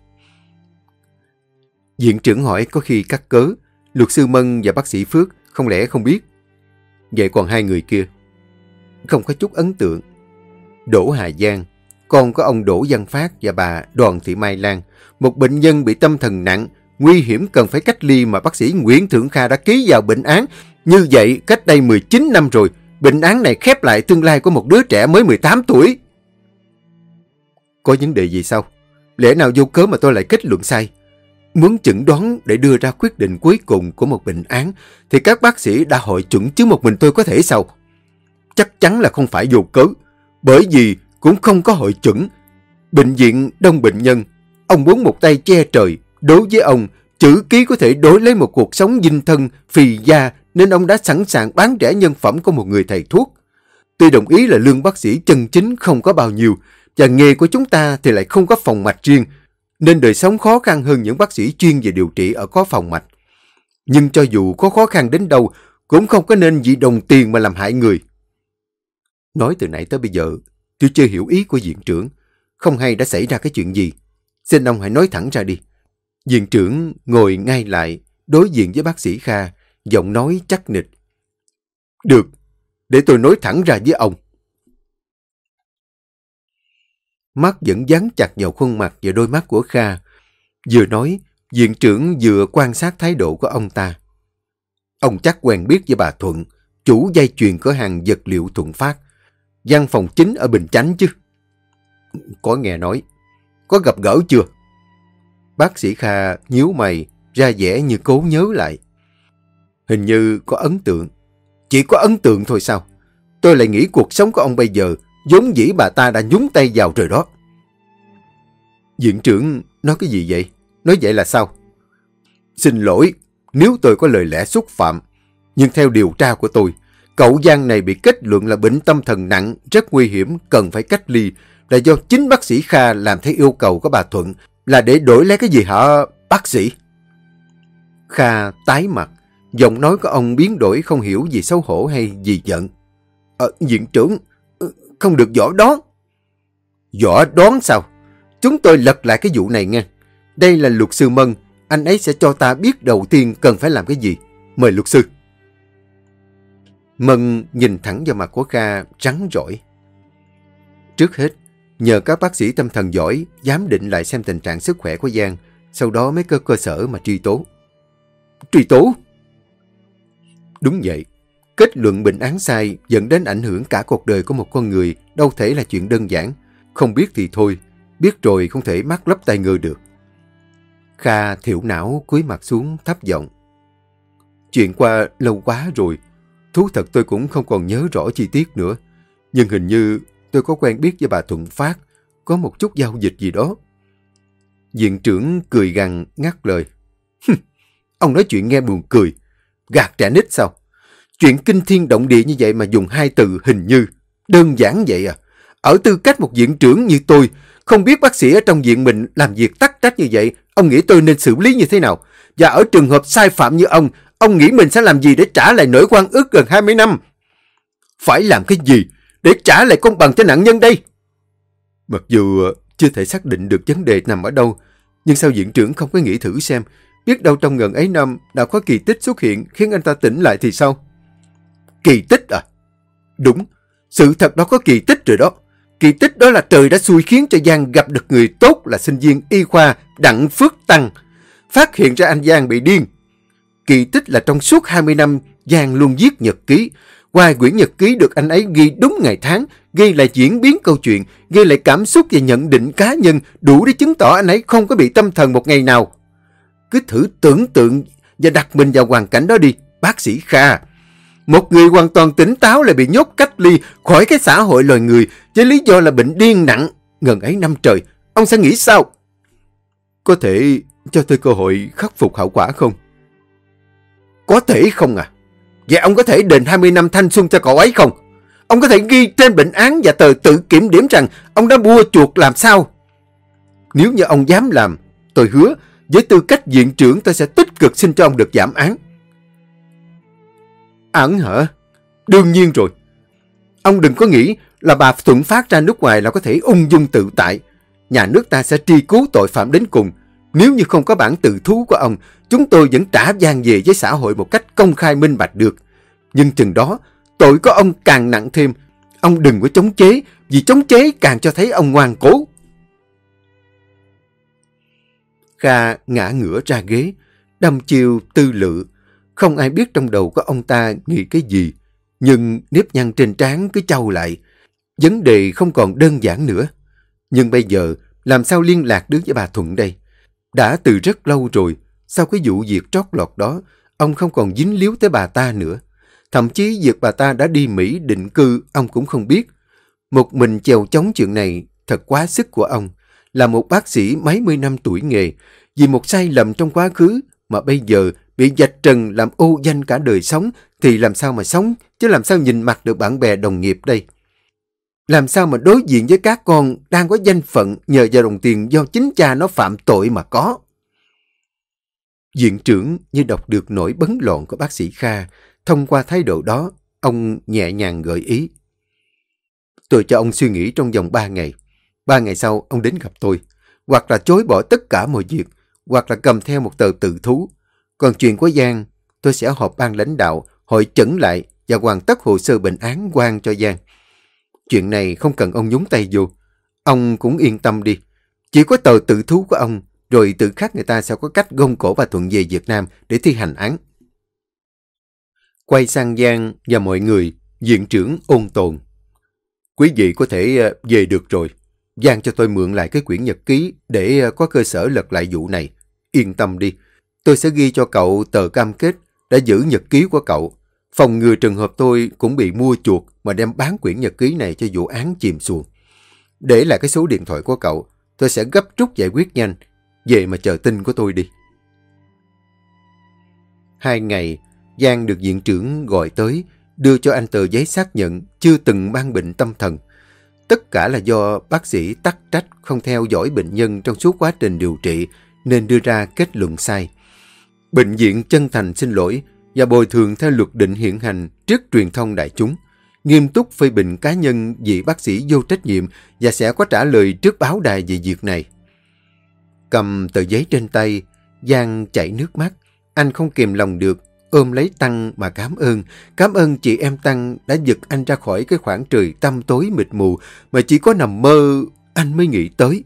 Diện trưởng hỏi có khi cắt cớ, luật sư Mân và bác sĩ Phước không lẽ không biết. Vậy còn hai người kia? Không có chút ấn tượng. Đỗ Hà Giang, con có ông Đỗ Văn Phát và bà Đoàn Thị Mai Lan, một bệnh nhân bị tâm thần nặng, nguy hiểm cần phải cách ly mà bác sĩ Nguyễn Thượng Kha đã ký vào bệnh án. Như vậy cách đây 19 năm rồi, Bệnh án này khép lại tương lai của một đứa trẻ mới 18 tuổi. Có vấn đề gì sao? Lẽ nào vô cớ mà tôi lại kết luận sai? muốn chẩn đoán để đưa ra quyết định cuối cùng của một bệnh án thì các bác sĩ đã hội chuẩn chứ một mình tôi có thể sao? Chắc chắn là không phải vô cớ, bởi vì cũng không có hội chuẩn. Bệnh viện đông bệnh nhân, ông muốn một tay che trời, đối với ông, chữ ký có thể đối lấy một cuộc sống dinh thân, phì da nên ông đã sẵn sàng bán rẻ nhân phẩm của một người thầy thuốc. Tôi đồng ý là lương bác sĩ chân chính không có bao nhiêu, và nghề của chúng ta thì lại không có phòng mạch riêng, nên đời sống khó khăn hơn những bác sĩ chuyên về điều trị ở có phòng mạch. Nhưng cho dù có khó khăn đến đâu, cũng không có nên vì đồng tiền mà làm hại người. Nói từ nãy tới bây giờ, tôi chưa hiểu ý của viện trưởng. Không hay đã xảy ra cái chuyện gì. Xin ông hãy nói thẳng ra đi. Viện trưởng ngồi ngay lại, đối diện với bác sĩ Kha, giọng nói chắc nịch. Được, để tôi nói thẳng ra với ông. Mắt vẫn dán chặt vào khuôn mặt và đôi mắt của Kha. Vừa nói, viện trưởng vừa quan sát thái độ của ông ta. Ông chắc quen biết với bà Thuận, chủ dây chuyền cửa hàng vật liệu Thuận Phát, văn phòng chính ở Bình Chánh chứ. Có nghe nói, có gặp gỡ chưa? Bác sĩ Kha nhíu mày, ra vẻ như cố nhớ lại. Hình như có ấn tượng. Chỉ có ấn tượng thôi sao? Tôi lại nghĩ cuộc sống của ông bây giờ giống dĩ bà ta đã nhúng tay vào rồi đó. Viện trưởng nói cái gì vậy? Nói vậy là sao? Xin lỗi, nếu tôi có lời lẽ xúc phạm, nhưng theo điều tra của tôi, cậu Giang này bị kết luận là bệnh tâm thần nặng, rất nguy hiểm, cần phải cách ly, là do chính bác sĩ Kha làm theo yêu cầu của bà Thuận, là để đổi lấy cái gì hả bác sĩ? Kha tái mặt, giọng nói của ông biến đổi không hiểu gì xấu hổ hay gì giận. À, viện trưởng, ừ, không được võ đón. Võ đón sao? Chúng tôi lật lại cái vụ này nghe. Đây là luật sư Mân, anh ấy sẽ cho ta biết đầu tiên cần phải làm cái gì. Mời luật sư. Mân nhìn thẳng vào mặt của Kha trắng rỗi. Trước hết, nhờ các bác sĩ tâm thần giỏi giám định lại xem tình trạng sức khỏe của Giang, sau đó mới cơ cơ sở mà truy tố. Truy tố? Đúng vậy. Kết luận bệnh án sai dẫn đến ảnh hưởng cả cuộc đời của một con người đâu thể là chuyện đơn giản. Không biết thì thôi, biết rồi không thể mắc lấp tay ngơ được. Kha thiểu não cúi mặt xuống thấp giọng. Chuyện qua lâu quá rồi, thú thật tôi cũng không còn nhớ rõ chi tiết nữa. Nhưng hình như tôi có quen biết với bà Thuận Phát, có một chút giao dịch gì đó. Diện trưởng cười gằn ngắt lời. *laughs* Ông nói chuyện nghe buồn cười, gạt trẻ nít sao? Chuyện kinh thiên động địa như vậy mà dùng hai từ hình như, đơn giản vậy à. Ở tư cách một viện trưởng như tôi, không biết bác sĩ ở trong viện mình làm việc tắc trách như vậy, ông nghĩ tôi nên xử lý như thế nào? Và ở trường hợp sai phạm như ông, ông nghĩ mình sẽ làm gì để trả lại nỗi quan ức gần 20 năm? Phải làm cái gì để trả lại công bằng cho nạn nhân đây? Mặc dù chưa thể xác định được vấn đề nằm ở đâu, nhưng sao viện trưởng không có nghĩ thử xem, biết đâu trong gần ấy năm đã có kỳ tích xuất hiện khiến anh ta tỉnh lại thì sao? Kỳ tích à? Đúng, sự thật đó có kỳ tích rồi đó. Kỳ tích đó là trời đã xui khiến cho Giang gặp được người tốt là sinh viên y khoa Đặng Phước Tăng. Phát hiện ra anh Giang bị điên. Kỳ tích là trong suốt 20 năm Giang luôn viết nhật ký. Qua quyển nhật ký được anh ấy ghi đúng ngày tháng, ghi lại diễn biến câu chuyện, ghi lại cảm xúc và nhận định cá nhân đủ để chứng tỏ anh ấy không có bị tâm thần một ngày nào. Cứ thử tưởng tượng và đặt mình vào hoàn cảnh đó đi, bác sĩ Kha. Một người hoàn toàn tỉnh táo lại bị nhốt cách ly khỏi cái xã hội loài người với lý do là bệnh điên nặng. Ngần ấy năm trời, ông sẽ nghĩ sao? Có thể cho tôi cơ hội khắc phục hậu quả không? Có thể không à? Vậy ông có thể đền 20 năm thanh xuân cho cậu ấy không? Ông có thể ghi trên bệnh án và tờ tự kiểm điểm rằng ông đã mua chuột làm sao? Nếu như ông dám làm, tôi hứa với tư cách viện trưởng tôi sẽ tích cực xin cho ông được giảm án. Án hả? Đương nhiên rồi. Ông đừng có nghĩ là bà Thuận phát ra nước ngoài là có thể ung dung tự tại. Nhà nước ta sẽ tri cứu tội phạm đến cùng. Nếu như không có bản tự thú của ông, chúng tôi vẫn trả gian về với xã hội một cách công khai minh bạch được. Nhưng chừng đó, tội của ông càng nặng thêm. Ông đừng có chống chế, vì chống chế càng cho thấy ông ngoan cố. Kha ngã ngửa ra ghế, đâm chiêu tư lự, không ai biết trong đầu của ông ta nghĩ cái gì, nhưng nếp nhăn trên trán cứ trâu lại. Vấn đề không còn đơn giản nữa. Nhưng bây giờ, làm sao liên lạc được với bà Thuận đây? Đã từ rất lâu rồi, sau cái vụ việc trót lọt đó, ông không còn dính líu tới bà ta nữa. Thậm chí việc bà ta đã đi Mỹ định cư, ông cũng không biết. Một mình chèo chống chuyện này thật quá sức của ông. Là một bác sĩ mấy mươi năm tuổi nghề, vì một sai lầm trong quá khứ mà bây giờ bị dạch trần làm ô danh cả đời sống thì làm sao mà sống, chứ làm sao nhìn mặt được bạn bè đồng nghiệp đây. Làm sao mà đối diện với các con đang có danh phận nhờ vào đồng tiền do chính cha nó phạm tội mà có. Viện trưởng như đọc được nỗi bấn loạn của bác sĩ Kha. Thông qua thái độ đó, ông nhẹ nhàng gợi ý. Tôi cho ông suy nghĩ trong vòng ba ngày. Ba ngày sau, ông đến gặp tôi. Hoặc là chối bỏ tất cả mọi việc, hoặc là cầm theo một tờ tự thú. Còn chuyện của Giang, tôi sẽ họp ban lãnh đạo, hội chẩn lại và hoàn tất hồ sơ bệnh án quan cho Giang. Chuyện này không cần ông nhúng tay vô. Ông cũng yên tâm đi. Chỉ có tờ tự thú của ông, rồi tự khắc người ta sẽ có cách gông cổ và thuận về Việt Nam để thi hành án. Quay sang Giang và mọi người, diện trưởng ôn tồn. Quý vị có thể ờ, về được rồi. Giang cho tôi mượn lại cái quyển nhật ký để ờ, có cơ sở lật lại vụ này. Yên tâm đi. Tôi sẽ ghi cho cậu tờ cam kết đã giữ nhật ký của cậu. Phòng ngừa trường hợp tôi cũng bị mua chuột mà đem bán quyển nhật ký này cho vụ án chìm xuồng. Để lại cái số điện thoại của cậu, tôi sẽ gấp rút giải quyết nhanh. Về mà chờ tin của tôi đi. Hai ngày, Giang được viện trưởng gọi tới, đưa cho anh tờ giấy xác nhận chưa từng mang bệnh tâm thần. Tất cả là do bác sĩ tắc trách không theo dõi bệnh nhân trong suốt quá trình điều trị nên đưa ra kết luận sai. Bệnh viện chân thành xin lỗi và bồi thường theo luật định hiện hành trước truyền thông đại chúng. Nghiêm túc phê bình cá nhân vị bác sĩ vô trách nhiệm và sẽ có trả lời trước báo đài về việc này. Cầm tờ giấy trên tay, Giang chảy nước mắt. Anh không kìm lòng được, ôm lấy Tăng mà cảm ơn. Cảm ơn chị em Tăng đã giật anh ra khỏi cái khoảng trời tăm tối mịt mù mà chỉ có nằm mơ, anh mới nghĩ tới.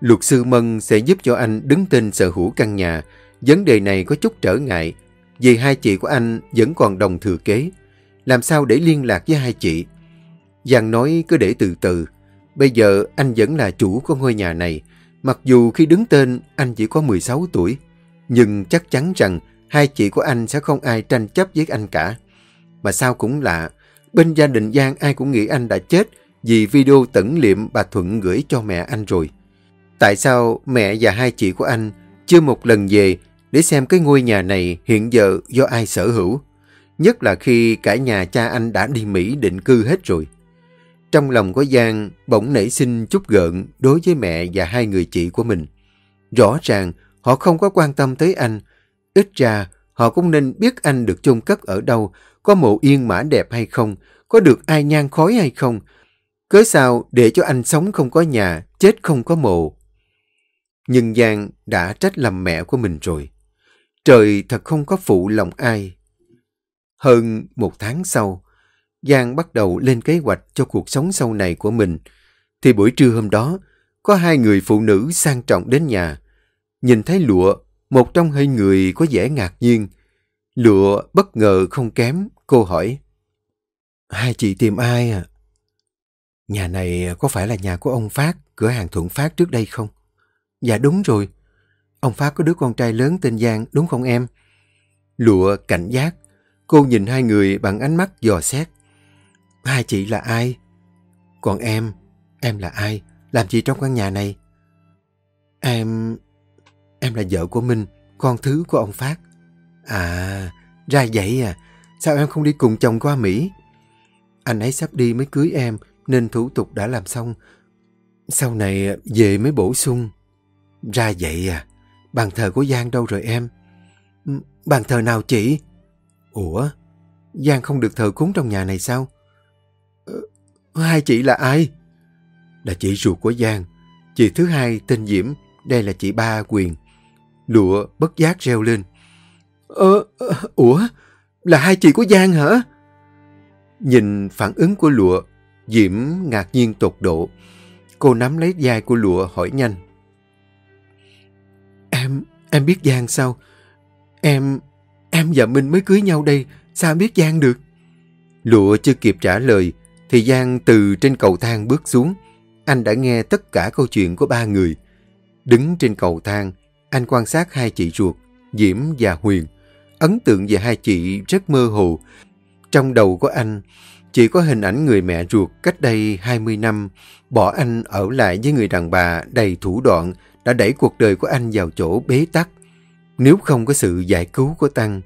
Luật sư Mân sẽ giúp cho anh đứng tên sở hữu căn nhà. Vấn đề này có chút trở ngại, vì hai chị của anh vẫn còn đồng thừa kế. Làm sao để liên lạc với hai chị? Giang nói cứ để từ từ. Bây giờ anh vẫn là chủ của ngôi nhà này. Mặc dù khi đứng tên, anh chỉ có 16 tuổi. Nhưng chắc chắn rằng hai chị của anh sẽ không ai tranh chấp với anh cả. Mà sao cũng lạ. Bên gia đình Giang ai cũng nghĩ anh đã chết vì video tẩn liệm bà Thuận gửi cho mẹ anh rồi. Tại sao mẹ và hai chị của anh chưa một lần về để xem cái ngôi nhà này hiện giờ do ai sở hữu? Nhất là khi cả nhà cha anh đã đi Mỹ định cư hết rồi. Trong lòng của Giang bỗng nảy sinh chút gợn đối với mẹ và hai người chị của mình. Rõ ràng họ không có quan tâm tới anh. Ít ra họ cũng nên biết anh được chôn cất ở đâu, có mộ yên mã đẹp hay không, có được ai nhan khói hay không. Cớ sao để cho anh sống không có nhà, chết không có mộ. Nhưng Giang đã trách lầm mẹ của mình rồi. Trời thật không có phụ lòng ai. Hơn một tháng sau, Giang bắt đầu lên kế hoạch cho cuộc sống sau này của mình. Thì buổi trưa hôm đó, có hai người phụ nữ sang trọng đến nhà. Nhìn thấy lụa, một trong hai người có vẻ ngạc nhiên. Lụa bất ngờ không kém, cô hỏi. Hai chị tìm ai à? Nhà này có phải là nhà của ông Phát, cửa hàng Thuận Phát trước đây không? Dạ đúng rồi. Ông Phát có đứa con trai lớn tên Giang, đúng không em? Lụa cảnh giác. Cô nhìn hai người bằng ánh mắt dò xét. Hai chị là ai? Còn em, em là ai? Làm gì trong căn nhà này? Em... Em là vợ của Minh, con thứ của ông Phát. À, ra vậy à. Sao em không đi cùng chồng qua Mỹ? Anh ấy sắp đi mới cưới em, nên thủ tục đã làm xong. Sau này về mới bổ sung. Ra vậy à. Bàn thờ của Giang đâu rồi em? Bàn thờ nào chị? Ủa? Giang không được thờ cúng trong nhà này sao? Ờ, hai chị là ai? Là chị ruột của Giang. Chị thứ hai tên Diễm, đây là chị ba Quyền. Lụa bất giác reo lên. Ờ, ủa? Là hai chị của Giang hả? Nhìn phản ứng của Lụa, Diễm ngạc nhiên tột độ. Cô nắm lấy vai của Lụa hỏi nhanh. Em, em biết Giang sao? Em, em và Minh mới cưới nhau đây, sao biết Giang được? Lụa chưa kịp trả lời, thì Giang từ trên cầu thang bước xuống. anh đã nghe tất cả câu chuyện của ba người. Đứng trên cầu thang, anh quan sát hai chị ruột, Diễm và Huyền. Ấn tượng về hai chị rất mơ hồ. Trong đầu của anh, chỉ có hình ảnh người mẹ ruột cách đây 20 năm, bỏ anh ở lại với người đàn bà đầy thủ đoạn, đã đẩy cuộc đời của anh vào chỗ bế tắc. Nếu không có sự giải cứu của Tăng,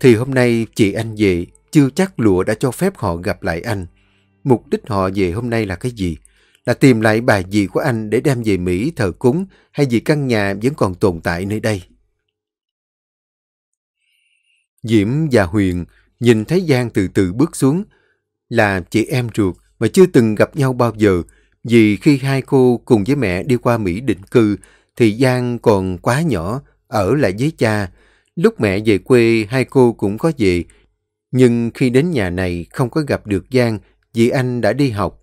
thì hôm nay chị anh về, chưa chắc lụa đã cho phép họ gặp lại anh. Mục đích họ về hôm nay là cái gì? Là tìm lại bà dì của anh để đem về Mỹ thờ cúng hay vì căn nhà vẫn còn tồn tại nơi đây? Diễm và Huyền nhìn thấy Giang từ từ bước xuống. Là chị em ruột mà chưa từng gặp nhau bao giờ vì khi hai cô cùng với mẹ đi qua Mỹ định cư thì Giang còn quá nhỏ, ở lại với cha. Lúc mẹ về quê hai cô cũng có về nhưng khi đến nhà này không có gặp được Giang vì anh đã đi học.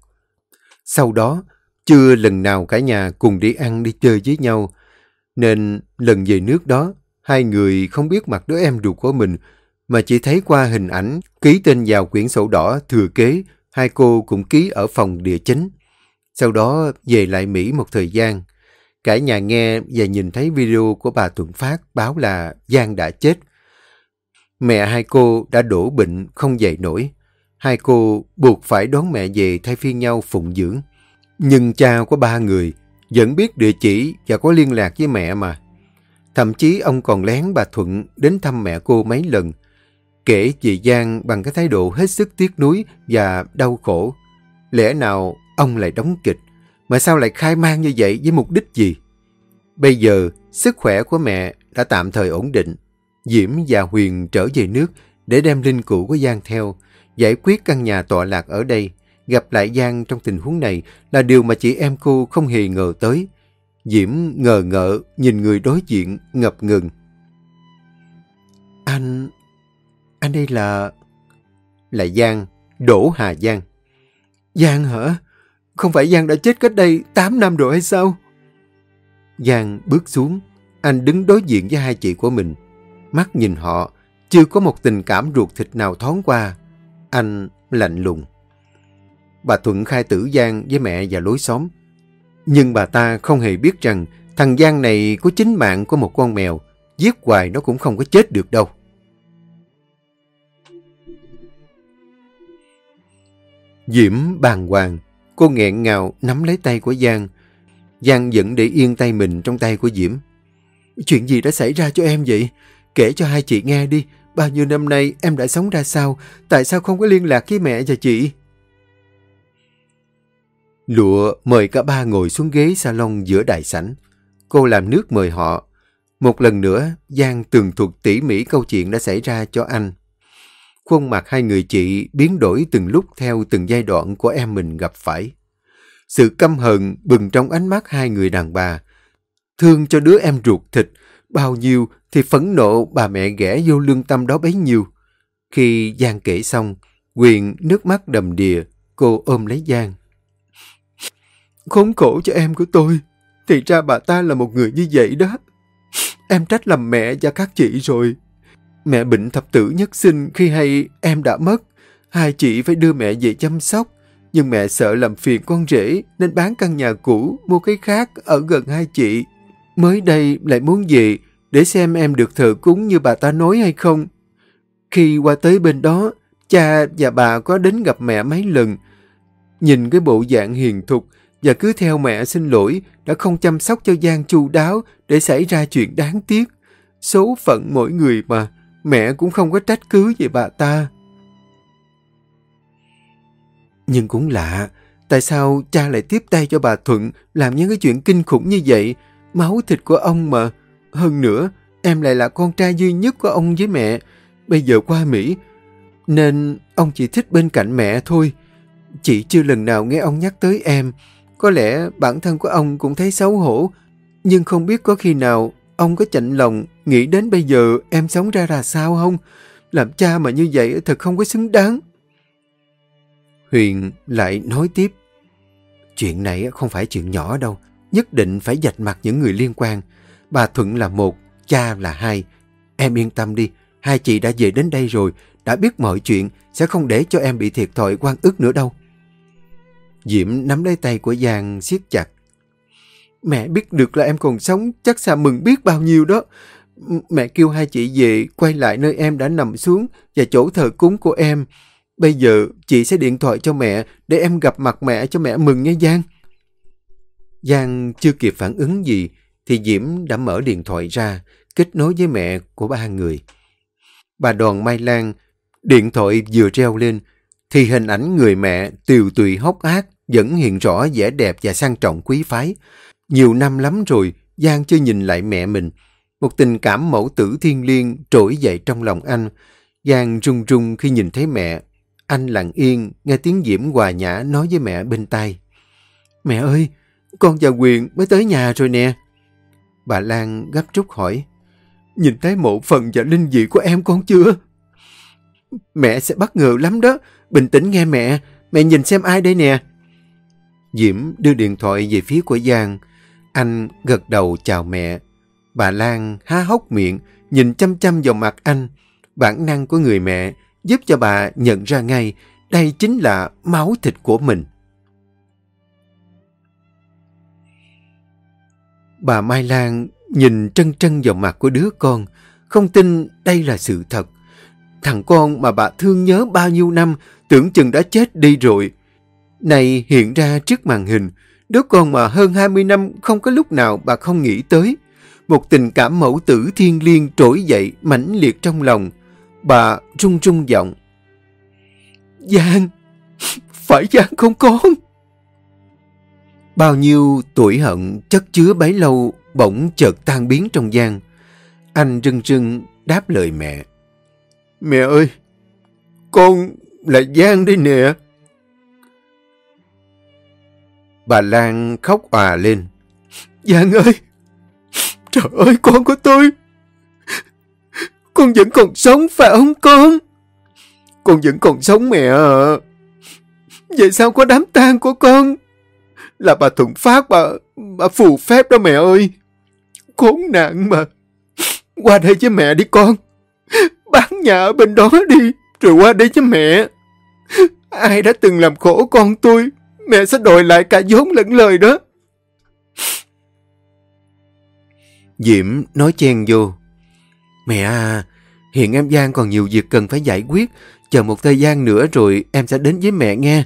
Sau đó, chưa lần nào cả nhà cùng đi ăn đi chơi với nhau. Nên lần về nước đó, hai người không biết mặt đứa em ruột của mình mà chỉ thấy qua hình ảnh ký tên vào quyển sổ đỏ thừa kế hai cô cũng ký ở phòng địa chính. Sau đó về lại Mỹ một thời gian. Cả nhà nghe và nhìn thấy video của bà Thuận Phát báo là Giang đã chết. Mẹ hai cô đã đổ bệnh không dậy nổi. Hai cô buộc phải đón mẹ về thay phiên nhau phụng dưỡng. Nhưng cha của ba người vẫn biết địa chỉ và có liên lạc với mẹ mà. Thậm chí ông còn lén bà Thuận đến thăm mẹ cô mấy lần. Kể về Giang bằng cái thái độ hết sức tiếc nuối và đau khổ. Lẽ nào ông lại đóng kịch, mà sao lại khai mang như vậy với mục đích gì? Bây giờ, sức khỏe của mẹ đã tạm thời ổn định. Diễm và Huyền trở về nước để đem linh cữu của Giang theo, giải quyết căn nhà tọa lạc ở đây. Gặp lại Giang trong tình huống này là điều mà chị em cô không hề ngờ tới. Diễm ngờ ngợ nhìn người đối diện ngập ngừng. Anh... anh đây là... Là Giang, Đỗ Hà Giang. Giang hả? Không phải Giang đã chết cách đây 8 năm rồi hay sao? Giang bước xuống, anh đứng đối diện với hai chị của mình. Mắt nhìn họ, chưa có một tình cảm ruột thịt nào thoáng qua. Anh lạnh lùng. Bà Thuận khai tử Giang với mẹ và lối xóm. Nhưng bà ta không hề biết rằng thằng Giang này có chính mạng của một con mèo. Giết hoài nó cũng không có chết được đâu. Diễm bàng hoàng, cô nghẹn ngào nắm lấy tay của Giang. Giang vẫn để yên tay mình trong tay của Diễm. Chuyện gì đã xảy ra cho em vậy? Kể cho hai chị nghe đi, bao nhiêu năm nay em đã sống ra sao? Tại sao không có liên lạc với mẹ và chị? Lụa mời cả ba ngồi xuống ghế salon giữa đại sảnh. Cô làm nước mời họ. Một lần nữa, Giang tường thuật tỉ mỉ câu chuyện đã xảy ra cho anh. Khuôn mặt hai người chị biến đổi từng lúc theo từng giai đoạn của em mình gặp phải. Sự căm hận bừng trong ánh mắt hai người đàn bà. Thương cho đứa em ruột thịt, bao nhiêu thì phẫn nộ bà mẹ ghẻ vô lương tâm đó bấy nhiêu. Khi Giang kể xong, Quyền nước mắt đầm đìa, cô ôm lấy Giang. Khốn khổ cho em của tôi, thì ra bà ta là một người như vậy đó. Em trách làm mẹ và các chị rồi. Mẹ bệnh thập tử nhất sinh khi hay em đã mất. Hai chị phải đưa mẹ về chăm sóc. Nhưng mẹ sợ làm phiền con rể nên bán căn nhà cũ, mua cái khác ở gần hai chị. Mới đây lại muốn gì để xem em được thờ cúng như bà ta nói hay không. Khi qua tới bên đó, cha và bà có đến gặp mẹ mấy lần. Nhìn cái bộ dạng hiền thục và cứ theo mẹ xin lỗi đã không chăm sóc cho Giang chu đáo để xảy ra chuyện đáng tiếc. Số phận mỗi người mà, mẹ cũng không có trách cứ về bà ta. Nhưng cũng lạ, tại sao cha lại tiếp tay cho bà Thuận làm những cái chuyện kinh khủng như vậy? Máu thịt của ông mà. Hơn nữa, em lại là con trai duy nhất của ông với mẹ. Bây giờ qua Mỹ, nên ông chỉ thích bên cạnh mẹ thôi. Chị chưa lần nào nghe ông nhắc tới em. Có lẽ bản thân của ông cũng thấy xấu hổ, nhưng không biết có khi nào ông có chạnh lòng nghĩ đến bây giờ em sống ra là sao không? Làm cha mà như vậy thật không có xứng đáng. Huyền lại nói tiếp. Chuyện này không phải chuyện nhỏ đâu. Nhất định phải dạch mặt những người liên quan. Bà Thuận là một, cha là hai. Em yên tâm đi, hai chị đã về đến đây rồi, đã biết mọi chuyện, sẽ không để cho em bị thiệt thòi quan ức nữa đâu. Diễm nắm lấy tay của Giang siết chặt. Mẹ biết được là em còn sống, chắc xa mừng biết bao nhiêu đó. Mẹ kêu hai chị về, quay lại nơi em đã nằm xuống và chỗ thờ cúng của em. Bây giờ chị sẽ điện thoại cho mẹ để em gặp mặt mẹ cho mẹ mừng nha Giang. Giang chưa kịp phản ứng gì thì Diễm đã mở điện thoại ra kết nối với mẹ của ba người. Bà Đoàn Mai Lan điện thoại vừa treo lên thì hình ảnh người mẹ tiều tụy hốc ác vẫn hiện rõ vẻ đẹp và sang trọng quý phái. Nhiều năm lắm rồi, Giang chưa nhìn lại mẹ mình. Một tình cảm mẫu tử thiên liêng trỗi dậy trong lòng anh. Giang rung rung khi nhìn thấy mẹ. Anh lặng yên, nghe tiếng Diễm hòa nhã nói với mẹ bên tai. Mẹ ơi, con và Quyền mới tới nhà rồi nè. Bà Lan gấp rút hỏi. Nhìn thấy mộ phần và linh dị của em con chưa? Mẹ sẽ bất ngờ lắm đó. Bình tĩnh nghe mẹ. Mẹ nhìn xem ai đây nè. Diễm đưa điện thoại về phía của Giang. Anh gật đầu chào mẹ. Bà Lan há hốc miệng, nhìn chăm chăm vào mặt anh. Bản năng của người mẹ giúp cho bà nhận ra ngay đây chính là máu thịt của mình. Bà Mai Lan nhìn trân trân vào mặt của đứa con, không tin đây là sự thật. Thằng con mà bà thương nhớ bao nhiêu năm, tưởng chừng đã chết đi rồi. Này hiện ra trước màn hình, đứa con mà hơn 20 năm không có lúc nào bà không nghĩ tới. Một tình cảm mẫu tử thiên liêng trỗi dậy mãnh liệt trong lòng. Bà run run giọng. Giang, phải Giang không con? Bao nhiêu tuổi hận chất chứa bấy lâu bỗng chợt tan biến trong Giang. Anh rưng rưng đáp lời mẹ. Mẹ ơi, con là Giang đây nè. Bà Lan khóc òa lên. Giang ơi, trời ơi con của tôi, con vẫn còn sống phải không con? Con vẫn còn sống mẹ à. Vậy sao có đám tang của con? Là bà Thuận Phát bà, bà phù phép đó mẹ ơi. Khốn nạn mà. Qua đây với mẹ đi con. Bán nhà ở bên đó đi, rồi qua đây với mẹ. Ai đã từng làm khổ con tôi, mẹ sẽ đòi lại cả vốn lẫn lời đó. Diễm nói chen vô. Mẹ à, hiện em Giang còn nhiều việc cần phải giải quyết. Chờ một thời gian nữa rồi em sẽ đến với mẹ nghe.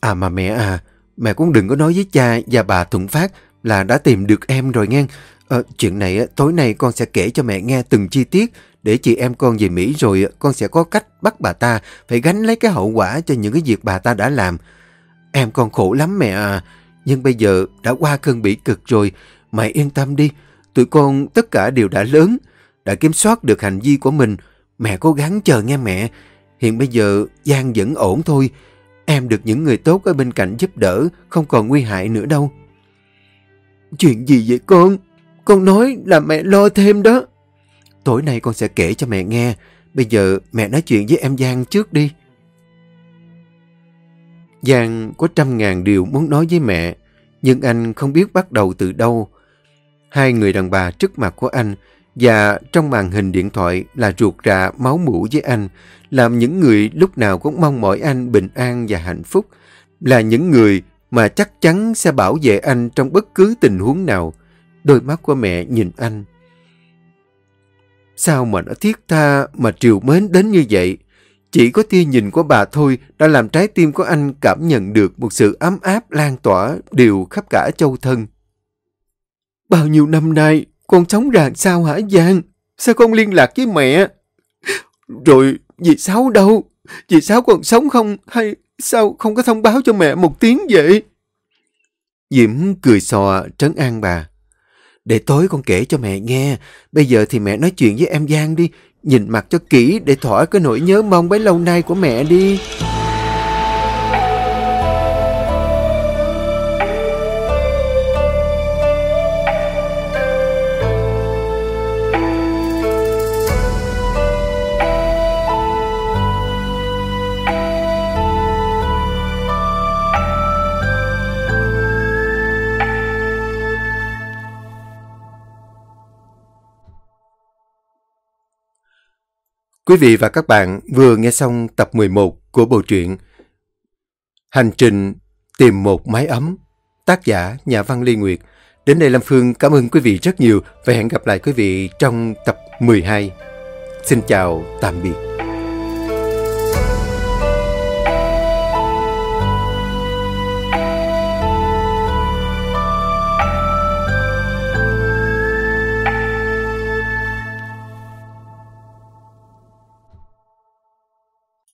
À mà mẹ à, mẹ cũng đừng có nói với cha và bà Thuận Phát là đã tìm được em rồi nghe. À, chuyện này tối nay con sẽ kể cho mẹ nghe từng chi tiết để chị em con về Mỹ rồi con sẽ có cách bắt bà ta phải gánh lấy cái hậu quả cho những cái việc bà ta đã làm. Em con khổ lắm mẹ à, nhưng bây giờ đã qua cơn bị cực rồi. Mẹ yên tâm đi, tụi con tất cả đều đã lớn, đã kiểm soát được hành vi của mình. Mẹ cố gắng chờ nghe mẹ. Hiện bây giờ Giang vẫn ổn thôi. Em được những người tốt ở bên cạnh giúp đỡ, không còn nguy hại nữa đâu. Chuyện gì vậy con? Con nói là mẹ lo thêm đó. Tối nay con sẽ kể cho mẹ nghe. Bây giờ mẹ nói chuyện với em Giang trước đi. Giang có trăm ngàn điều muốn nói với mẹ, nhưng anh không biết bắt đầu từ đâu. Hai người đàn bà trước mặt của anh và trong màn hình điện thoại là ruột rà máu mũ với anh, làm những người lúc nào cũng mong mỏi anh bình an và hạnh phúc, là những người mà chắc chắn sẽ bảo vệ anh trong bất cứ tình huống nào. Đôi mắt của mẹ nhìn anh. Sao mà nó thiết tha mà triều mến đến như vậy? Chỉ có tia nhìn của bà thôi đã làm trái tim của anh cảm nhận được một sự ấm áp lan tỏa đều khắp cả châu thân. Bao nhiêu năm nay, con sống ra sao hả Giang? Sao con liên lạc với mẹ? Rồi dì Sáu đâu? Dì Sáu còn sống không? Hay sao không có thông báo cho mẹ một tiếng vậy? Diễm cười xòa, trấn an bà. Để tối con kể cho mẹ nghe. Bây giờ thì mẹ nói chuyện với em Giang đi. Nhìn mặt cho kỹ để thỏa cái nỗi nhớ mong bấy lâu nay của mẹ đi. Quý vị và các bạn vừa nghe xong tập 11 của bộ truyện Hành trình Tìm một mái ấm. Tác giả nhà văn Lê Nguyệt. Đến đây Lâm Phương cảm ơn quý vị rất nhiều và hẹn gặp lại quý vị trong tập 12. Xin chào, tạm biệt.